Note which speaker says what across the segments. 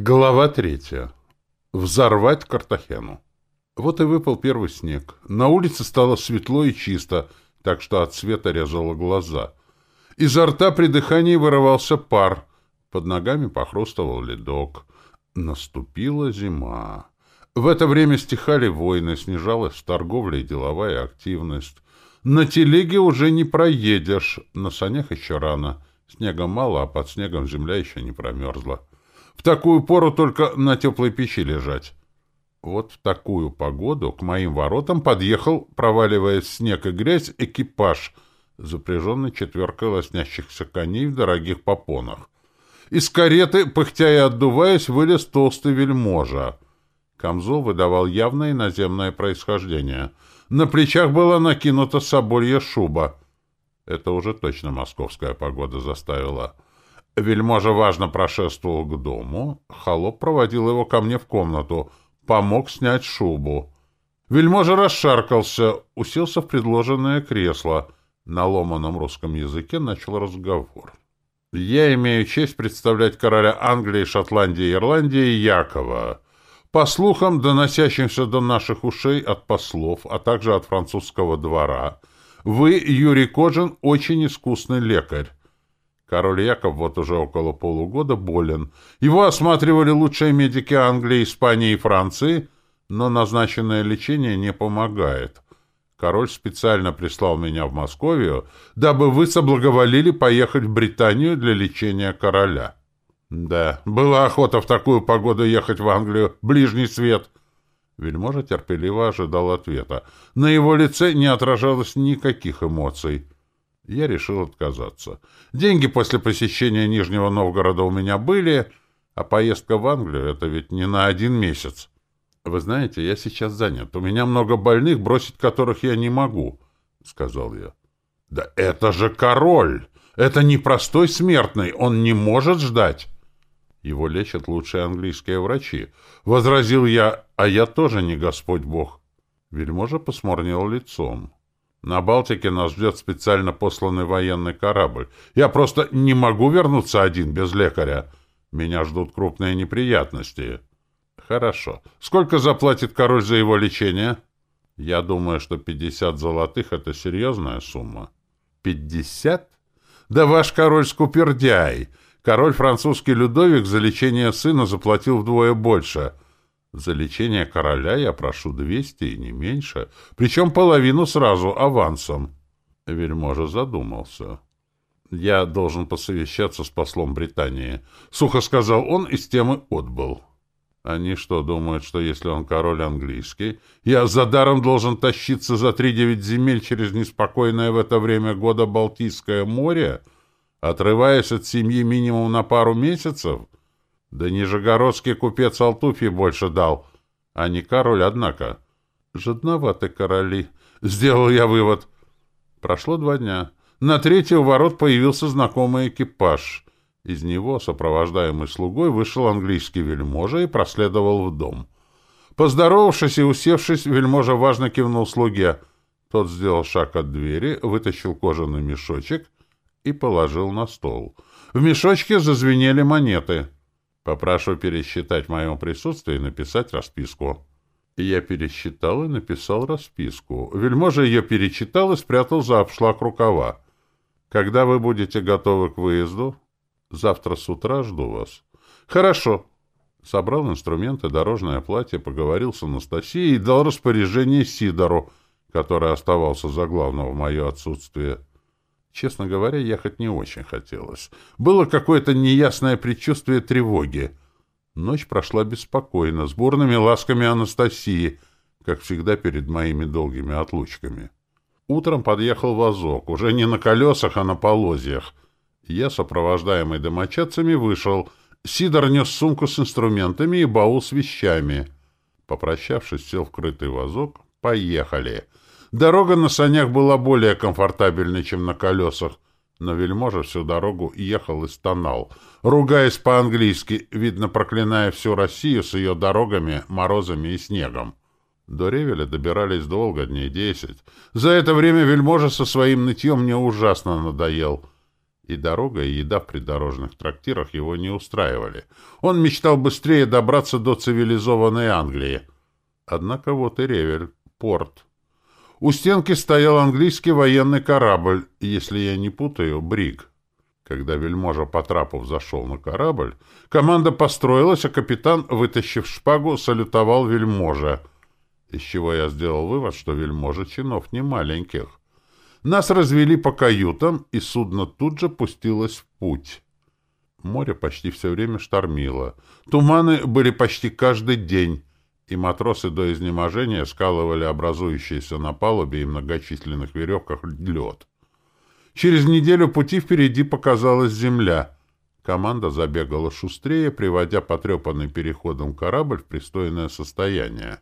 Speaker 1: Глава третья. Взорвать Картахену. Вот и выпал первый снег. На улице стало светло и чисто, так что от света резало глаза. Изо рта при дыхании вырывался пар. Под ногами похрустывал ледок. Наступила зима. В это время стихали войны, снижалась торговля и деловая активность. На телеге уже не проедешь, на санях еще рано. Снега мало, а под снегом земля еще не промерзла. В такую пору только на теплой печи лежать. Вот в такую погоду к моим воротам подъехал, проваливаясь в снег и грязь, экипаж, запряженный четверкой лоснящихся коней в дорогих попонах. Из кареты, пыхтя и отдуваясь, вылез толстый вельможа. Камзол выдавал явное иноземное происхождение. На плечах была накинута соболья шуба. Это уже точно московская погода заставила. Вельможа важно прошествовал к дому. Холоп проводил его ко мне в комнату. Помог снять шубу. Вельможа расшаркался, уселся в предложенное кресло. На ломаном русском языке начал разговор. «Я имею честь представлять короля Англии, Шотландии и Ирландии Якова. По слухам, доносящимся до наших ушей от послов, а также от французского двора, вы, Юрий Кожин, очень искусный лекарь. Король Яков вот уже около полугода болен. Его осматривали лучшие медики Англии, Испании и Франции, но назначенное лечение не помогает. Король специально прислал меня в Московию, дабы вы соблаговолили поехать в Британию для лечения короля. Да, была охота в такую погоду ехать в Англию, ближний свет. Вельможа терпеливо ожидал ответа. На его лице не отражалось никаких эмоций я решил отказаться. Деньги после посещения Нижнего Новгорода у меня были, а поездка в Англию — это ведь не на один месяц. Вы знаете, я сейчас занят. У меня много больных, бросить которых я не могу, — сказал я. Да это же король! Это не простой смертный, он не может ждать. Его лечат лучшие английские врачи. Возразил я, а я тоже не Господь Бог. Вельможа посморнел лицом. На Балтике нас ждет специально посланный военный корабль. Я просто не могу вернуться один без лекаря. Меня ждут крупные неприятности. Хорошо. Сколько заплатит король за его лечение? Я думаю, что пятьдесят золотых — это серьезная сумма. Пятьдесят? Да ваш король скупердяй. Король французский Людовик за лечение сына заплатил вдвое больше — за лечение короля я прошу двести и не меньше, причем половину сразу авансом. Вельможа задумался. «Я должен посовещаться с послом Британии», — сухо сказал он, и с темы отбыл. «Они что, думают, что если он король английский, я за даром должен тащиться за три-девять земель через неспокойное в это время года Балтийское море, отрываясь от семьи минимум на пару месяцев?» Да нижегородский купец Алтуфий больше дал, а не король, однако. Жадноваты короли. Сделал я вывод. Прошло два дня. На третий у ворот появился знакомый экипаж. Из него, сопровождаемый слугой, вышел английский вельможа и проследовал в дом. Поздоровавшись и усевшись, вельможа важно кивнул слуге. Тот сделал шаг от двери, вытащил кожаный мешочек и положил на стол. В мешочке зазвенели монеты — Попрошу пересчитать в моем присутствии и написать расписку. И я пересчитал и написал расписку. Вельможа ее перечитал и спрятал за обшлаг рукава. Когда вы будете готовы к выезду? Завтра с утра жду вас. Хорошо. Собрал инструменты, дорожное платье, поговорил с Анастасией и дал распоряжение Сидору, который оставался за главного в мое отсутствие. Честно говоря, ехать не очень хотелось. Было какое-то неясное предчувствие тревоги. Ночь прошла беспокойно, с бурными ласками Анастасии, как всегда перед моими долгими отлучками. Утром подъехал вазок, уже не на колесах, а на полозьях. Я, сопровождаемый домочадцами, вышел. Сидор нес сумку с инструментами и баул с вещами. Попрощавшись, сел в крытый вазок. «Поехали!» Дорога на санях была более комфортабельной, чем на колесах, но вельможа всю дорогу ехал и стонал, ругаясь по-английски, видно, проклиная всю Россию с ее дорогами, морозами и снегом. До Ревеля добирались долго, дней десять. За это время вельможа со своим нытьем мне ужасно надоел. И дорога, и еда в придорожных трактирах его не устраивали. Он мечтал быстрее добраться до цивилизованной Англии. Однако вот и Ревель, порт. У стенки стоял английский военный корабль, если я не путаю, Бриг. Когда вельможа трапу взошел на корабль, команда построилась, а капитан, вытащив шпагу, салютовал вельможе, из чего я сделал вывод, что вельможа чинов не маленьких. Нас развели по каютам, и судно тут же пустилось в путь. Море почти все время штормило. Туманы были почти каждый день, и матросы до изнеможения скалывали образующийся на палубе и многочисленных веревках лед. Через неделю пути впереди показалась земля. Команда забегала шустрее, приводя потрепанный переходом корабль в пристойное состояние.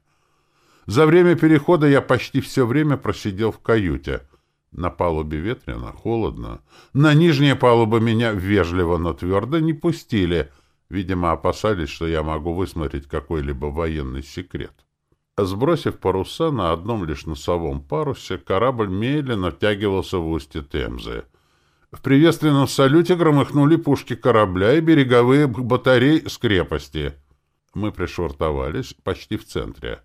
Speaker 1: За время перехода я почти все время просидел в каюте. На палубе ветрено, холодно. На нижние палубы меня вежливо, но твердо не пустили. Видимо, опасались, что я могу высмотреть какой-либо военный секрет. Сбросив паруса на одном лишь носовом парусе, корабль медленно втягивался в устье Темзы. В приветственном салюте громыхнули пушки корабля и береговые батареи с крепости. Мы пришвартовались почти в центре.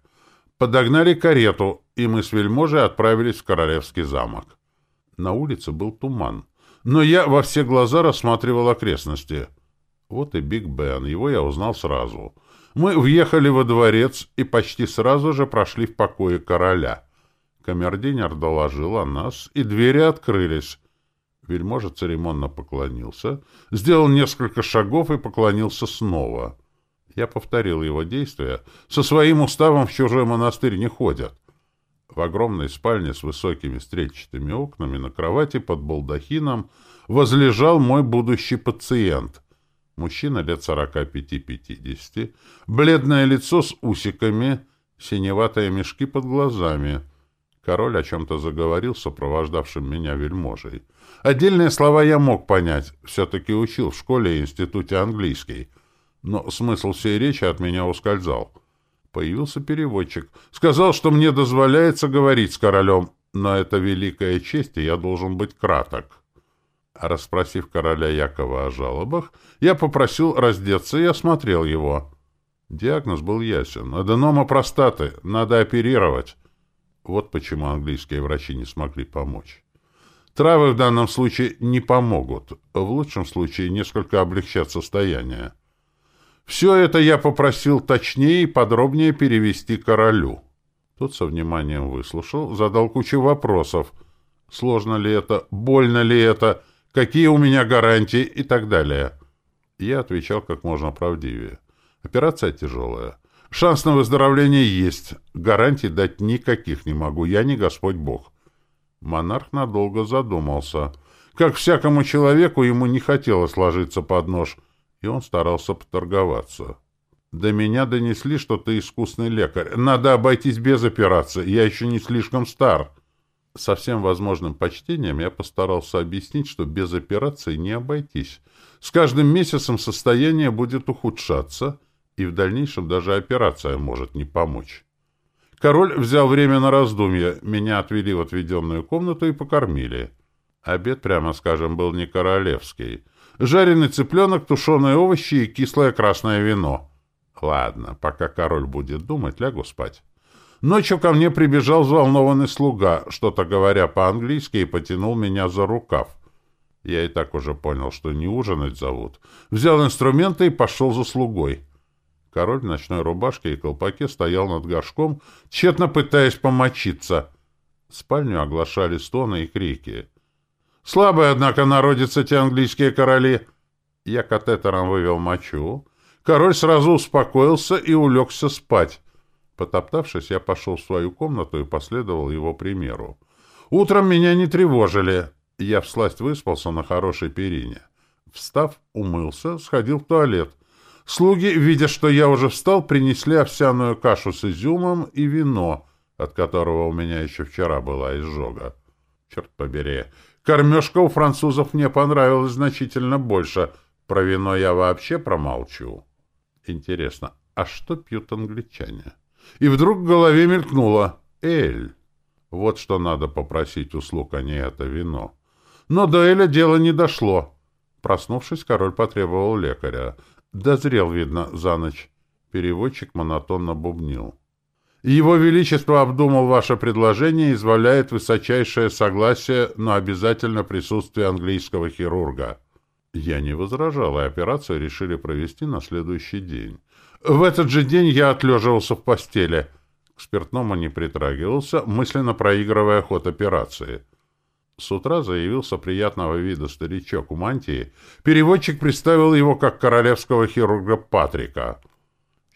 Speaker 1: Подогнали карету, и мы с вельможей отправились в Королевский замок. На улице был туман, но я во все глаза рассматривал окрестности. Вот и Биг Бен, его я узнал сразу — мы въехали во дворец и почти сразу же прошли в покое короля. Камердинер доложил о нас, и двери открылись. Вельможа церемонно поклонился, сделал несколько шагов и поклонился снова. Я повторил его действия. Со своим уставом в чужой монастырь не ходят. В огромной спальне с высокими стрельчатыми окнами на кровати под балдахином возлежал мой будущий пациент — Мужчина лет сорока пяти-пятидесяти, бледное лицо с усиками, синеватые мешки под глазами. Король о чем-то заговорил сопровождавшим меня вельможей. Отдельные слова я мог понять, все-таки учил в школе и институте английский, но смысл всей речи от меня ускользал. Появился переводчик. Сказал, что мне дозволяется говорить с королем, но это великая честь, и я должен быть краток. Расспросив короля Якова о жалобах, я попросил раздеться и осмотрел его. Диагноз был ясен. Аденома простаты. Надо оперировать. Вот почему английские врачи не смогли помочь. Травы в данном случае не помогут. В лучшем случае несколько облегчат состояние. Все это я попросил точнее и подробнее перевести королю. Тот со вниманием выслушал, задал кучу вопросов. Сложно ли это? Больно ли это? Какие у меня гарантии и так далее. Я отвечал как можно правдивее. Операция тяжелая. Шанс на выздоровление есть. Гарантий дать никаких не могу. Я не Господь Бог. Монарх надолго задумался. Как всякому человеку, ему не хотелось ложиться под нож, и он старался поторговаться. До меня донесли, что ты искусный лекарь. Надо обойтись без операции. Я еще не слишком стар. Со всем возможным почтением я постарался объяснить, что без операции не обойтись. С каждым месяцем состояние будет ухудшаться, и в дальнейшем даже операция может не помочь. Король взял время на раздумье, меня отвели в отведенную комнату и покормили. Обед, прямо скажем, был не королевский. Жареный цыпленок, тушеные овощи и кислое красное вино. Ладно, пока король будет думать, лягу спать. Ночью ко мне прибежал взволнованный слуга, что-то говоря по-английски, и потянул меня за рукав. Я и так уже понял, что не ужинать зовут. Взял инструменты и пошел за слугой. Король в ночной рубашке и колпаке стоял над горшком, тщетно пытаясь помочиться. Спальню оглашали стоны и крики. «Слабые, однако, народятся те английские короли!» Я катетером вывел мочу. Король сразу успокоился и улегся спать. Потоптавшись, я пошел в свою комнату и последовал его примеру. Утром меня не тревожили. Я всласть выспался на хорошей перине. Встав, умылся, сходил в туалет. Слуги, видя, что я уже встал, принесли овсяную кашу с изюмом и вино, от которого у меня еще вчера была изжога. Черт побери, кормежка у французов мне понравилась значительно больше. Про вино я вообще промолчу. Интересно, а что пьют англичане? И вдруг в голове мелькнуло «Эль». Вот что надо попросить услуг, а не это вино. Но до Эля дело не дошло. Проснувшись, король потребовал лекаря. Дозрел, видно, за ночь. Переводчик монотонно бубнил. Его Величество обдумал ваше предложение и изволяет высочайшее согласие, но обязательно присутствие английского хирурга. Я не возражал, и операцию решили провести на следующий день. В этот же день я отлеживался в постели. К спиртному не притрагивался, мысленно проигрывая ход операции. С утра заявился приятного вида старичок у мантии. Переводчик представил его как королевского хирурга Патрика —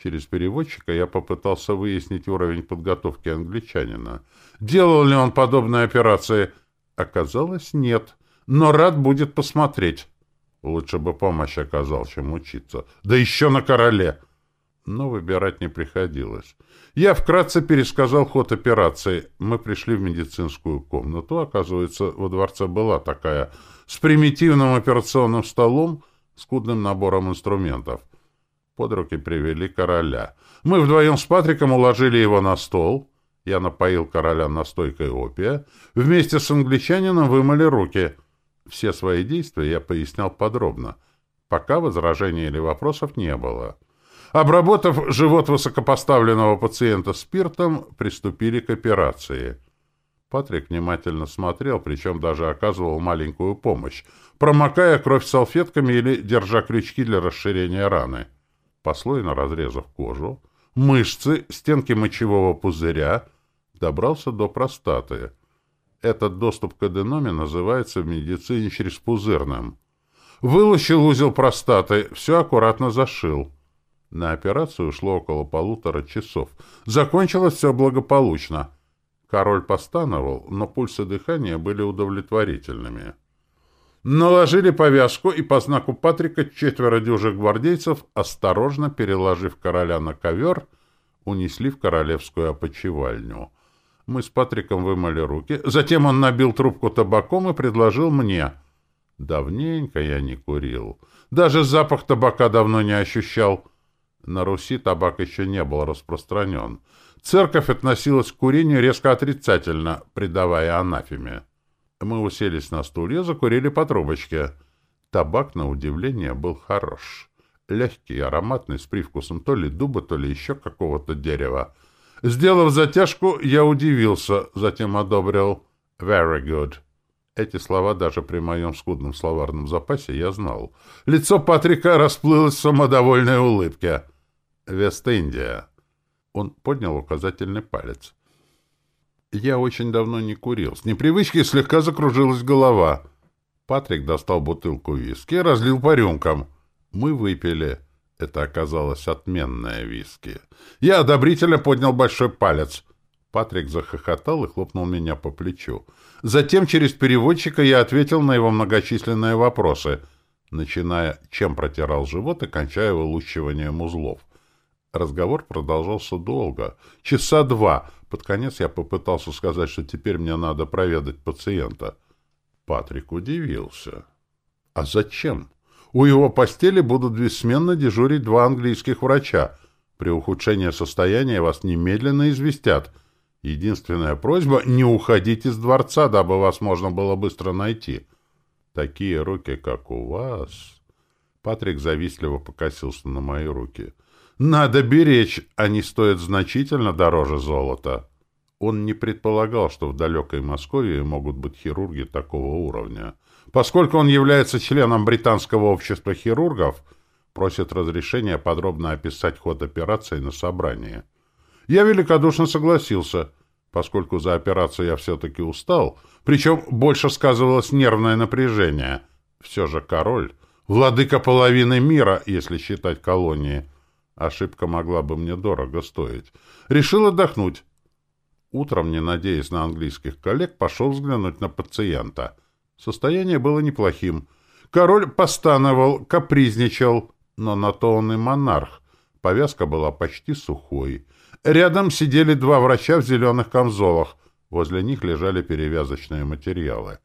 Speaker 1: Через переводчика я попытался выяснить уровень подготовки англичанина. Делал ли он подобные операции? Оказалось, нет. Но рад будет посмотреть. Лучше бы помощь оказал, чем учиться. Да еще на короле. Но выбирать не приходилось. Я вкратце пересказал ход операции. Мы пришли в медицинскую комнату. Оказывается, во дворце была такая, с примитивным операционным столом, скудным набором инструментов — под руки привели короля. Мы вдвоем с Патриком уложили его на стол. Я напоил короля настойкой опия. Вместе с англичанином вымыли руки. Все свои действия я пояснял подробно. Пока возражений или вопросов не было. Обработав живот высокопоставленного пациента спиртом, приступили к операции. Патрик внимательно смотрел, причем даже оказывал маленькую помощь, промокая кровь салфетками или держа крючки для расширения раны послойно разрезав кожу, мышцы, стенки мочевого пузыря, добрался до простаты. Этот доступ к аденоме называется в медицине черезпузырным. Вылучил узел простаты, все аккуратно зашил. На операцию ушло около полутора часов. Закончилось все благополучно. Король постановал, но пульсы дыхания были удовлетворительными. Наложили повязку, и по знаку Патрика четверо дюжих гвардейцев, осторожно переложив короля на ковер, унесли в королевскую опочивальню. Мы с Патриком вымыли руки. Затем он набил трубку табаком и предложил мне. Давненько я не курил. Даже запах табака давно не ощущал. На Руси табак еще не был распространен. Церковь относилась к курению резко отрицательно, придавая анафеме. Мы уселись на стулья, закурили по трубочке. Табак, на удивление, был хорош. Легкий, ароматный, с привкусом то ли дуба, то ли еще какого-то дерева. Сделав затяжку, я удивился, затем одобрил «very good». Эти слова даже при моем скудном словарном запасе я знал. Лицо Патрика расплылось в самодовольной улыбке. «Вест-Индия». Он поднял указательный палец. Я очень давно не курил. С непривычки слегка закружилась голова. Патрик достал бутылку виски и разлил по рюмкам. Мы выпили. Это оказалось отменное виски. Я одобрительно поднял большой палец. Патрик захохотал и хлопнул меня по плечу. Затем через переводчика я ответил на его многочисленные вопросы, начиная, чем протирал живот и кончая вылущиванием узлов. Разговор продолжался долго, часа два, под конец я попытался сказать, что теперь мне надо проведать пациента. Патрик удивился. «А зачем? У его постели будут бессменно дежурить два английских врача. При ухудшении состояния вас немедленно известят. Единственная просьба — не уходить из дворца, дабы вас можно было быстро найти. Такие руки, как у вас...» Патрик завистливо покосился на мои руки — надо беречь, они стоят значительно дороже золота. Он не предполагал, что в далекой Москве могут быть хирурги такого уровня. Поскольку он является членом Британского общества хирургов, просит разрешения подробно описать ход операции на собрании. Я великодушно согласился, поскольку за операцию я все-таки устал, причем больше сказывалось нервное напряжение. Все же король, владыка половины мира, если считать колонии — Ошибка могла бы мне дорого стоить. Решил отдохнуть. Утром, не надеясь на английских коллег, пошел взглянуть на пациента. Состояние было неплохим. Король постановал, капризничал, но на то он и монарх. Повязка была почти сухой. Рядом сидели два врача в зеленых камзолах. Возле них лежали перевязочные материалы.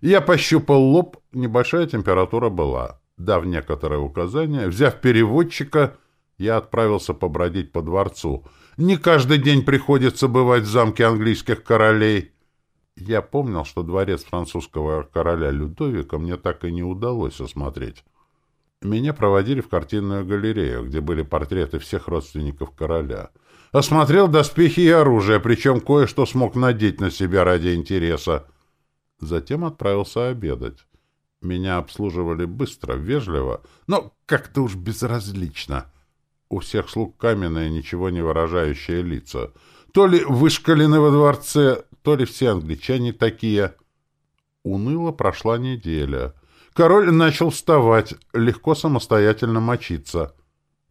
Speaker 1: Я пощупал лоб, небольшая температура была. Дав некоторые указания, взяв переводчика, я отправился побродить по дворцу. Не каждый день приходится бывать в замке английских королей. Я помнил, что дворец французского короля Людовика мне так и не удалось осмотреть. Меня проводили в картинную галерею, где были портреты всех родственников короля. Осмотрел доспехи и оружие, причем кое-что смог надеть на себя ради интереса. Затем отправился обедать. Меня обслуживали быстро, вежливо, но как-то уж безразлично. У всех слуг каменные, ничего не выражающие лица. То ли вышкалены во дворце, то ли все англичане такие. Уныло прошла неделя. Король начал вставать, легко самостоятельно мочиться.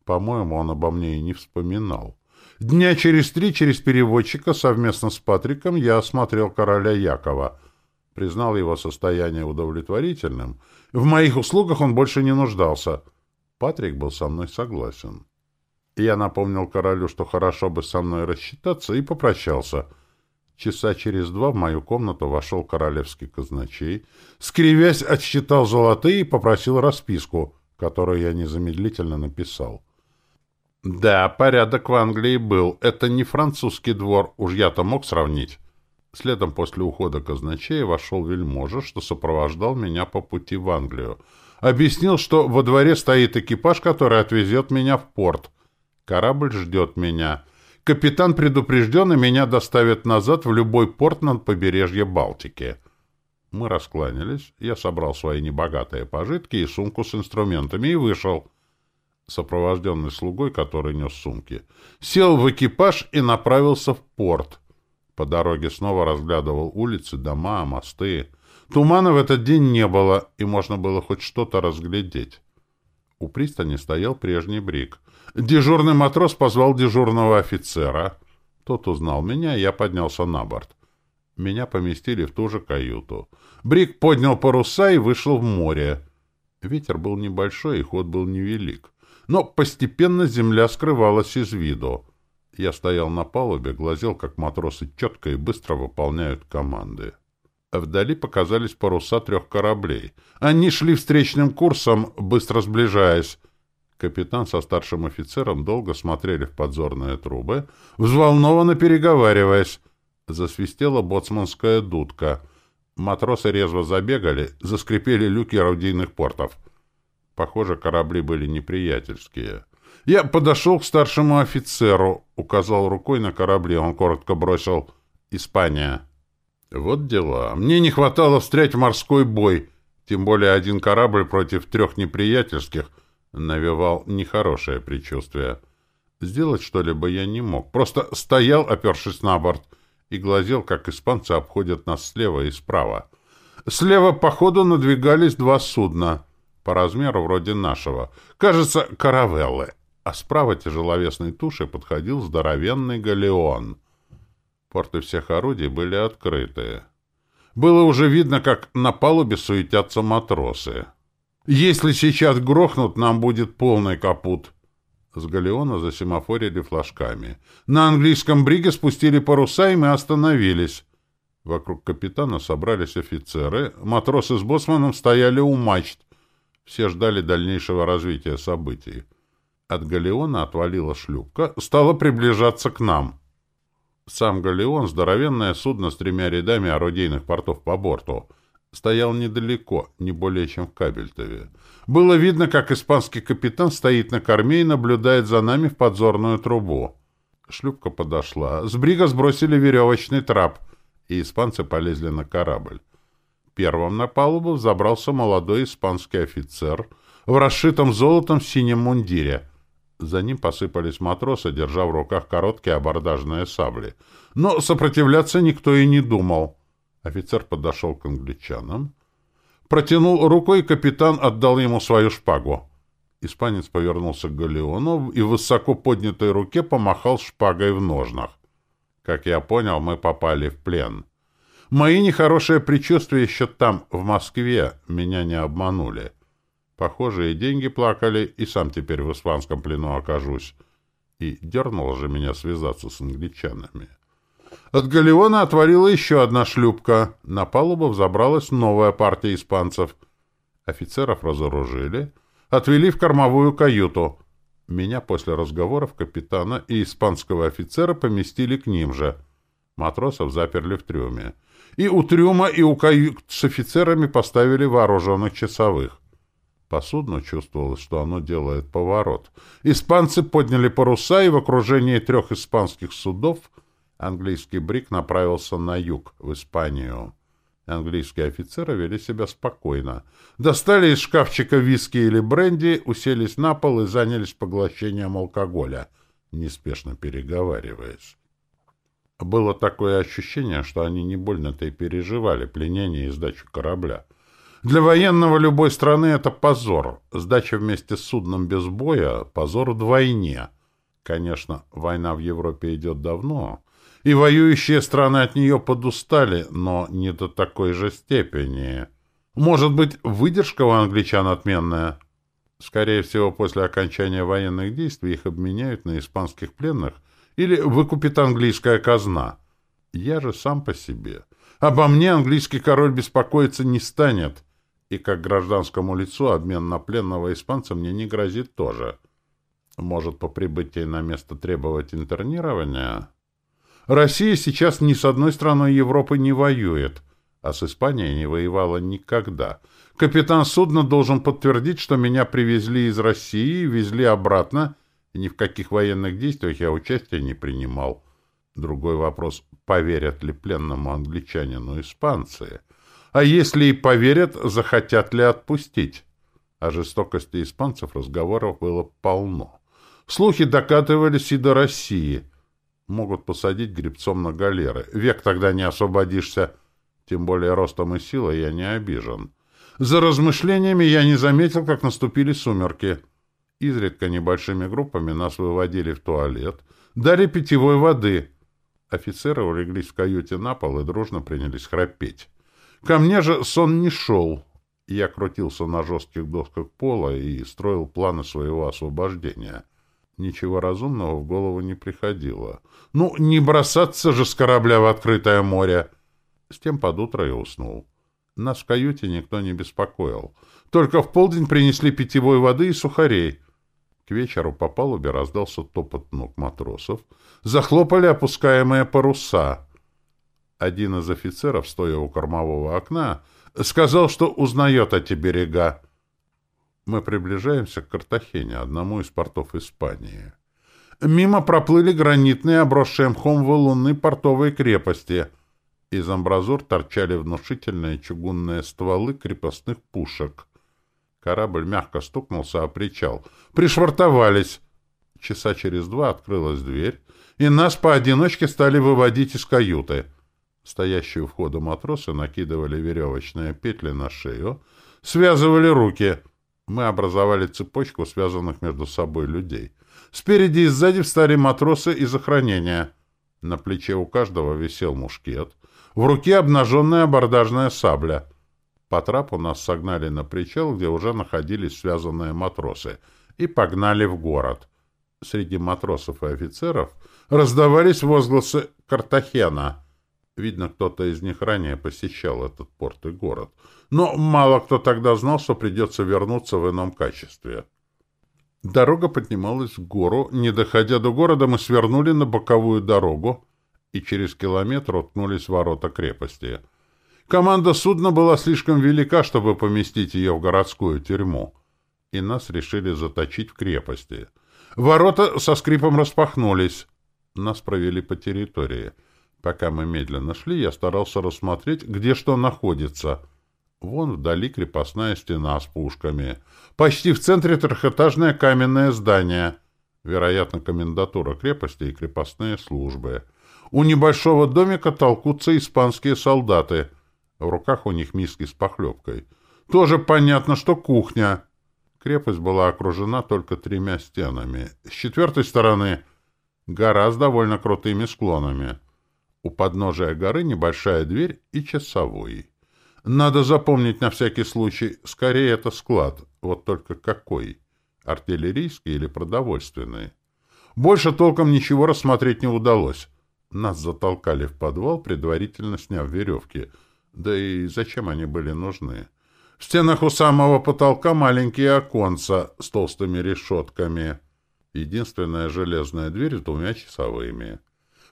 Speaker 1: По-моему, он обо мне и не вспоминал. Дня через три, через переводчика, совместно с Патриком, я осмотрел короля Якова. Признал его состояние удовлетворительным. В моих услугах он больше не нуждался. Патрик был со мной согласен. Я напомнил королю, что хорошо бы со мной рассчитаться, и попрощался — Часа через два в мою комнату вошел королевский казначей, скривясь, отсчитал золотые и попросил расписку, которую я незамедлительно написал. Да, порядок в Англии был. Это не французский двор, уж я-то мог сравнить. Следом после ухода казначея вошел вельможа, что сопровождал меня по пути в Англию. Объяснил, что во дворе стоит экипаж, который отвезет меня в порт. Корабль ждет меня. Капитан предупрежден, и меня доставят назад в любой порт на побережье Балтики. Мы раскланялись, я собрал свои небогатые пожитки и сумку с инструментами и вышел, сопровожденный слугой, который нес сумки. Сел в экипаж и направился в порт. По дороге снова разглядывал улицы, дома, мосты. Тумана в этот день не было, и можно было хоть что-то разглядеть. У пристани стоял прежний брик. Дежурный матрос позвал дежурного офицера. Тот узнал меня, и я поднялся на борт. Меня поместили в ту же каюту. Брик поднял паруса и вышел в море. Ветер был небольшой, и ход был невелик. Но постепенно земля скрывалась из виду. Я стоял на палубе, глазел, как матросы четко и быстро выполняют команды. Вдали показались паруса трех кораблей. Они шли встречным курсом, быстро сближаясь. Капитан со старшим офицером долго смотрели в подзорные трубы, взволнованно переговариваясь. Засвистела боцманская дудка. Матросы резво забегали, заскрипели люки орудийных портов. Похоже, корабли были неприятельские. Я подошел к старшему офицеру, указал рукой на корабли, он коротко бросил «Испания». Вот дела. Мне не хватало встрять в морской бой, тем более один корабль против трех неприятельских — навевал нехорошее предчувствие. Сделать что-либо я не мог. Просто стоял, опершись на борт, и глазел, как испанцы обходят нас слева и справа. Слева по ходу надвигались два судна, по размеру вроде нашего. Кажется, каравеллы. А справа тяжеловесной туши подходил здоровенный галеон. Порты всех орудий были открыты. Было уже видно, как на палубе суетятся матросы. Если сейчас грохнут, нам будет полный капут. С галеона засемафорили флажками. На английском бриге спустили паруса, и мы остановились. Вокруг капитана собрались офицеры. Матросы с боцманом стояли у мачт. Все ждали дальнейшего развития событий. От галеона отвалила шлюпка, стала приближаться к нам. Сам галеон — здоровенное судно с тремя рядами орудийных портов по борту — стоял недалеко, не более чем в Кабельтове. Было видно, как испанский капитан стоит на корме и наблюдает за нами в подзорную трубу. Шлюпка подошла. С брига сбросили веревочный трап, и испанцы полезли на корабль. Первым на палубу взобрался молодой испанский офицер в расшитом золотом синем мундире. За ним посыпались матросы, держа в руках короткие абордажные сабли. Но сопротивляться никто и не думал. Офицер подошел к англичанам, протянул рукой, и капитан отдал ему свою шпагу. Испанец повернулся к галеону и в высоко поднятой руке помахал шпагой в ножнах. Как я понял, мы попали в плен. Мои нехорошие предчувствия еще там, в Москве, меня не обманули. Похоже, и деньги плакали, и сам теперь в испанском плену окажусь. И дернуло же меня связаться с англичанами. От галеона отворила еще одна шлюпка. На палубу взобралась новая партия испанцев. Офицеров разоружили, отвели в кормовую каюту. Меня после разговоров капитана и испанского офицера поместили к ним же. Матросов заперли в трюме. И у трюма, и у кают с офицерами поставили вооруженных часовых. По судну чувствовалось, что оно делает поворот. Испанцы подняли паруса, и в окружении трех испанских судов английский брик направился на юг, в Испанию. Английские офицеры вели себя спокойно. Достали из шкафчика виски или бренди, уселись на пол и занялись поглощением алкоголя, неспешно переговариваясь. Было такое ощущение, что они не больно-то и переживали пленение и сдачу корабля. Для военного любой страны это позор. Сдача вместе с судном без боя — позор вдвойне. Конечно, война в Европе идет давно, и воюющие страны от нее подустали, но не до такой же степени. Может быть, выдержка у англичан отменная? Скорее всего, после окончания военных действий их обменяют на испанских пленных или выкупит английская казна. Я же сам по себе. Обо мне английский король беспокоиться не станет — и как гражданскому лицу обмен на пленного испанца мне не грозит тоже. Может, по прибытии на место требовать интернирования? Россия сейчас ни с одной страной Европы не воюет, а с Испанией не воевала никогда. Капитан судна должен подтвердить, что меня привезли из России, везли обратно, ни в каких военных действиях я участия не принимал. Другой вопрос, поверят ли пленному англичанину испанцы — а если и поверят, захотят ли отпустить? О жестокости испанцев разговоров было полно. Слухи докатывались и до России. Могут посадить гребцом на галеры. Век тогда не освободишься. Тем более ростом и силой я не обижен. За размышлениями я не заметил, как наступили сумерки. Изредка небольшими группами нас выводили в туалет, дали питьевой воды. Офицеры улеглись в каюте на пол и дружно принялись храпеть. Ко мне же сон не шел. Я крутился на жестких досках пола и строил планы своего освобождения. Ничего разумного в голову не приходило. Ну, не бросаться же с корабля в открытое море. С тем под утро я уснул. Нас в каюте никто не беспокоил. Только в полдень принесли питьевой воды и сухарей. К вечеру по палубе раздался топот ног матросов. Захлопали опускаемые паруса — один из офицеров, стоя у кормового окна, сказал, что узнает эти берега. Мы приближаемся к Картахене, одному из портов Испании. Мимо проплыли гранитные, обросшие мхом валунные портовые крепости. Из амбразур торчали внушительные чугунные стволы крепостных пушек. Корабль мягко стукнулся о причал. Пришвартовались. Часа через два открылась дверь, и нас поодиночке стали выводить из каюты — Стоящие у входа матросы накидывали веревочные петли на шею, связывали руки. Мы образовали цепочку связанных между собой людей. Спереди и сзади встали матросы из охранения. На плече у каждого висел мушкет. В руке обнаженная абордажная сабля. По трапу нас согнали на причал, где уже находились связанные матросы, и погнали в город. Среди матросов и офицеров раздавались возгласы «Картахена». Видно, кто-то из них ранее посещал этот порт и город. Но мало кто тогда знал, что придется вернуться в ином качестве. Дорога поднималась в гору. Не доходя до города, мы свернули на боковую дорогу и через километр уткнулись в ворота крепости. Команда судна была слишком велика, чтобы поместить ее в городскую тюрьму, и нас решили заточить в крепости. Ворота со скрипом распахнулись. Нас провели по территории — Пока мы медленно шли, я старался рассмотреть, где что находится. Вон вдали крепостная стена с пушками. Почти в центре трехэтажное каменное здание. Вероятно, комендатура крепости и крепостные службы. У небольшого домика толкутся испанские солдаты. В руках у них миски с похлебкой. Тоже понятно, что кухня. Крепость была окружена только тремя стенами. С четвертой стороны гора с довольно крутыми склонами. У подножия горы небольшая дверь и часовой. Надо запомнить на всякий случай, скорее это склад, вот только какой? Артиллерийский или продовольственный? Больше толком ничего рассмотреть не удалось. Нас затолкали в подвал, предварительно сняв веревки. Да и зачем они были нужны? В стенах у самого потолка маленькие оконца с толстыми решетками. Единственная железная дверь с двумя часовыми.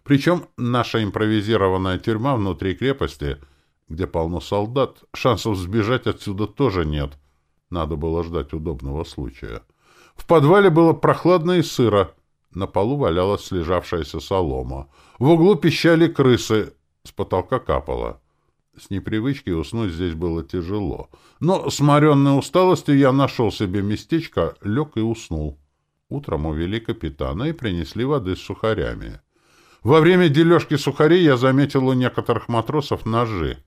Speaker 1: Причем наша импровизированная тюрьма внутри крепости, где полно солдат, шансов сбежать отсюда тоже нет. Надо было ждать удобного случая. В подвале было прохладно и сыро. На полу валялась слежавшаяся солома. В углу пищали крысы, с потолка капало. С непривычки уснуть здесь было тяжело. Но, сморенной усталостью, я нашел себе местечко, лег и уснул. Утром увели капитана и принесли воды с сухарями. Во время дележки сухарей я заметил у некоторых матросов ножи.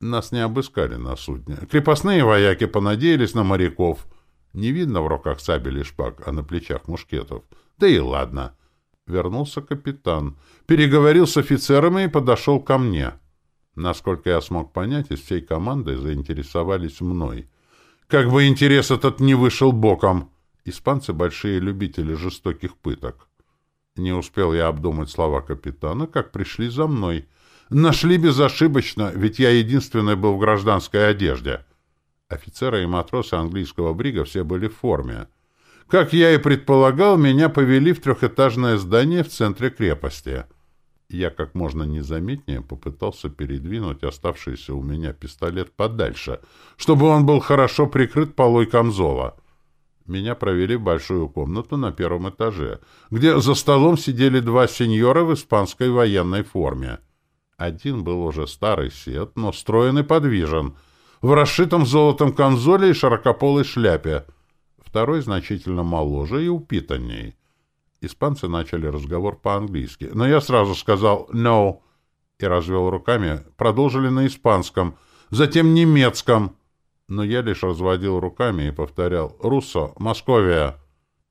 Speaker 1: Нас не обыскали на судне. Крепостные вояки понадеялись на моряков. Не видно в руках сабель и шпаг, а на плечах мушкетов. Да и ладно. Вернулся капитан. Переговорил с офицерами и подошел ко мне. Насколько я смог понять, из всей команды заинтересовались мной. Как бы интерес этот не вышел боком. Испанцы — большие любители жестоких пыток. Не успел я обдумать слова капитана, как пришли за мной. Нашли безошибочно, ведь я единственный был в гражданской одежде. Офицеры и матросы английского брига все были в форме. Как я и предполагал, меня повели в трехэтажное здание в центре крепости — я как можно незаметнее попытался передвинуть оставшийся у меня пистолет подальше, чтобы он был хорошо прикрыт полой камзола. Меня провели в большую комнату на первом этаже, где за столом сидели два сеньора в испанской военной форме. Один был уже старый сет, но строен и подвижен, в расшитом золотом камзоле и широкополой шляпе. Второй значительно моложе и упитанней. Испанцы начали разговор по-английски, но я сразу сказал «no» и развел руками, продолжили на испанском, затем немецком, но я лишь разводил руками и повторял «Руссо, Московия».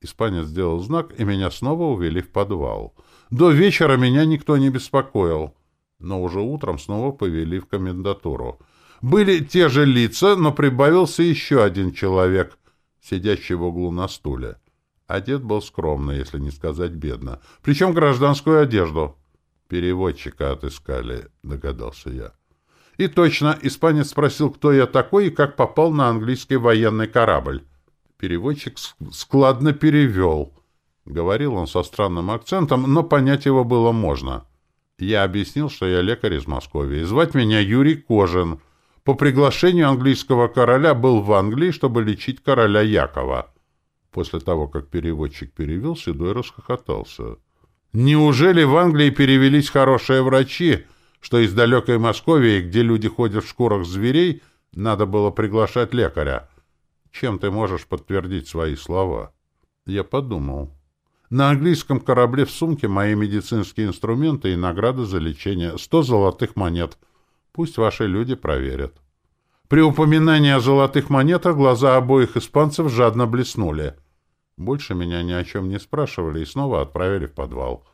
Speaker 1: Испанец сделал знак, и меня снова увели в подвал. До вечера меня никто не беспокоил, но уже утром снова повели в комендатуру. Были те же лица, но прибавился еще один человек, сидящий в углу на стуле. Одет был скромно, если не сказать бедно. Причем гражданскую одежду. Переводчика отыскали, догадался я. И точно, испанец спросил, кто я такой и как попал на английский военный корабль. Переводчик складно перевел. Говорил он со странным акцентом, но понять его было можно. Я объяснил, что я лекарь из Москвы. Звать меня Юрий Кожин. По приглашению английского короля был в Англии, чтобы лечить короля Якова. После того, как переводчик перевел, Седой расхохотался. «Неужели в Англии перевелись хорошие врачи, что из далекой Московии, где люди ходят в шкурах зверей, надо было приглашать лекаря? Чем ты можешь подтвердить свои слова?» Я подумал. На английском корабле в сумке мои медицинские инструменты и награды за лечение. Сто золотых монет. Пусть ваши люди проверят. При упоминании о золотых монетах глаза обоих испанцев жадно блеснули. Больше меня ни о чем не спрашивали и снова отправили в подвал.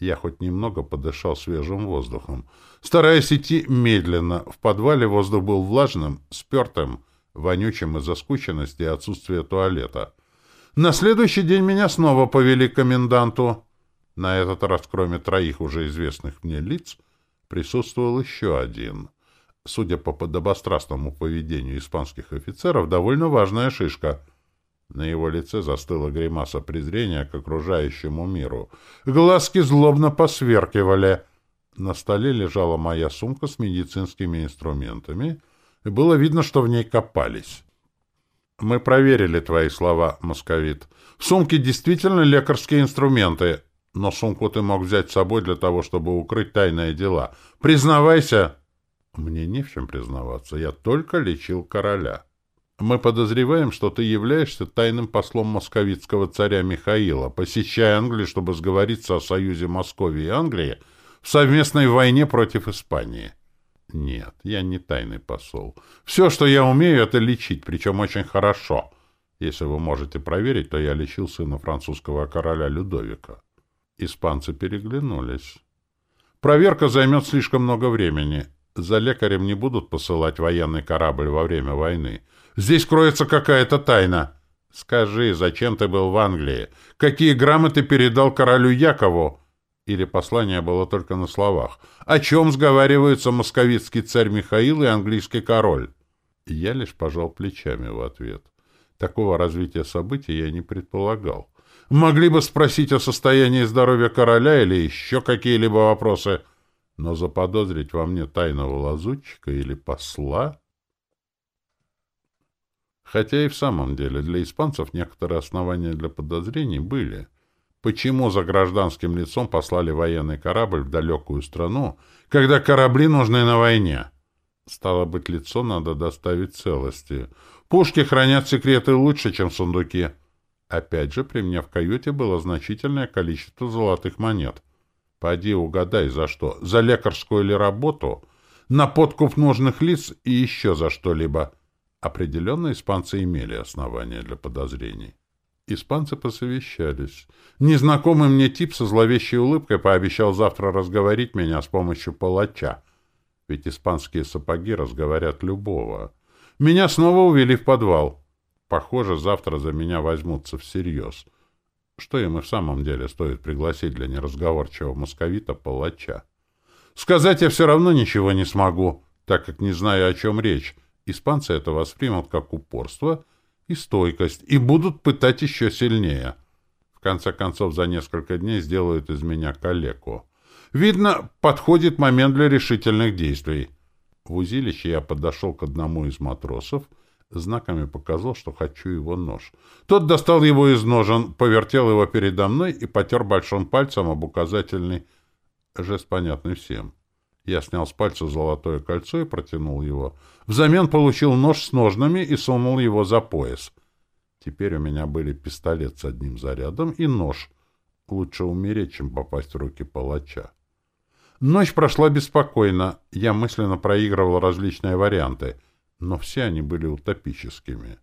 Speaker 1: Я хоть немного подышал свежим воздухом. Стараясь идти медленно, в подвале воздух был влажным, спертым, вонючим из-за скученности и отсутствия туалета. На следующий день меня снова повели к коменданту. На этот раз, кроме троих уже известных мне лиц, присутствовал еще один — судя по подобострастному поведению испанских офицеров, довольно важная шишка. На его лице застыла гримаса презрения к окружающему миру. Глазки злобно посверкивали. На столе лежала моя сумка с медицинскими инструментами, и было видно, что в ней копались. «Мы проверили твои слова, московит. В сумке действительно лекарские инструменты, но сумку ты мог взять с собой для того, чтобы укрыть тайные дела. Признавайся!» Мне не в чем признаваться, я только лечил короля. Мы подозреваем, что ты являешься тайным послом московитского царя Михаила, посещая Англию, чтобы сговориться о союзе Московии и Англии в совместной войне против Испании. Нет, я не тайный посол. Все, что я умею, это лечить, причем очень хорошо. Если вы можете проверить, то я лечил сына французского короля Людовика. Испанцы переглянулись. Проверка займет слишком много времени. За лекарем не будут посылать военный корабль во время войны. Здесь кроется какая-то тайна. Скажи, зачем ты был в Англии? Какие грамоты передал королю Якову? Или послание было только на словах? О чем сговариваются московитский царь Михаил и английский король? Я лишь пожал плечами в ответ. Такого развития событий я не предполагал. Могли бы спросить о состоянии здоровья короля или еще какие-либо вопросы, но заподозрить во мне тайного лазутчика или посла... Хотя и в самом деле для испанцев некоторые основания для подозрений были. Почему за гражданским лицом послали военный корабль в далекую страну, когда корабли нужны на войне? Стало быть, лицо надо доставить целости. Пушки хранят секреты лучше, чем сундуки. Опять же, при мне в каюте было значительное количество золотых монет. Пойди угадай, за что. За лекарскую или работу? На подкуп нужных лиц и еще за что-либо. Определенно, испанцы имели основания для подозрений. Испанцы посовещались. Незнакомый мне тип со зловещей улыбкой пообещал завтра разговорить меня с помощью палача. Ведь испанские сапоги разговорят любого. Меня снова увели в подвал. Похоже, завтра за меня возьмутся всерьез. Что им и в самом деле стоит пригласить для неразговорчивого московита палача? Сказать я все равно ничего не смогу, так как не знаю, о чем речь. Испанцы это воспримут как упорство и стойкость, и будут пытать еще сильнее. В конце концов, за несколько дней сделают из меня калеку. Видно, подходит момент для решительных действий. В узилище я подошел к одному из матросов — знаками показал, что хочу его нож. Тот достал его из ножен, повертел его передо мной и потер большим пальцем об указательный жест, понятный всем. Я снял с пальца золотое кольцо и протянул его. Взамен получил нож с ножнами и сунул его за пояс. Теперь у меня были пистолет с одним зарядом и нож. Лучше умереть, чем попасть в руки палача. Ночь прошла беспокойно. Я мысленно проигрывал различные варианты — но все они были утопическими.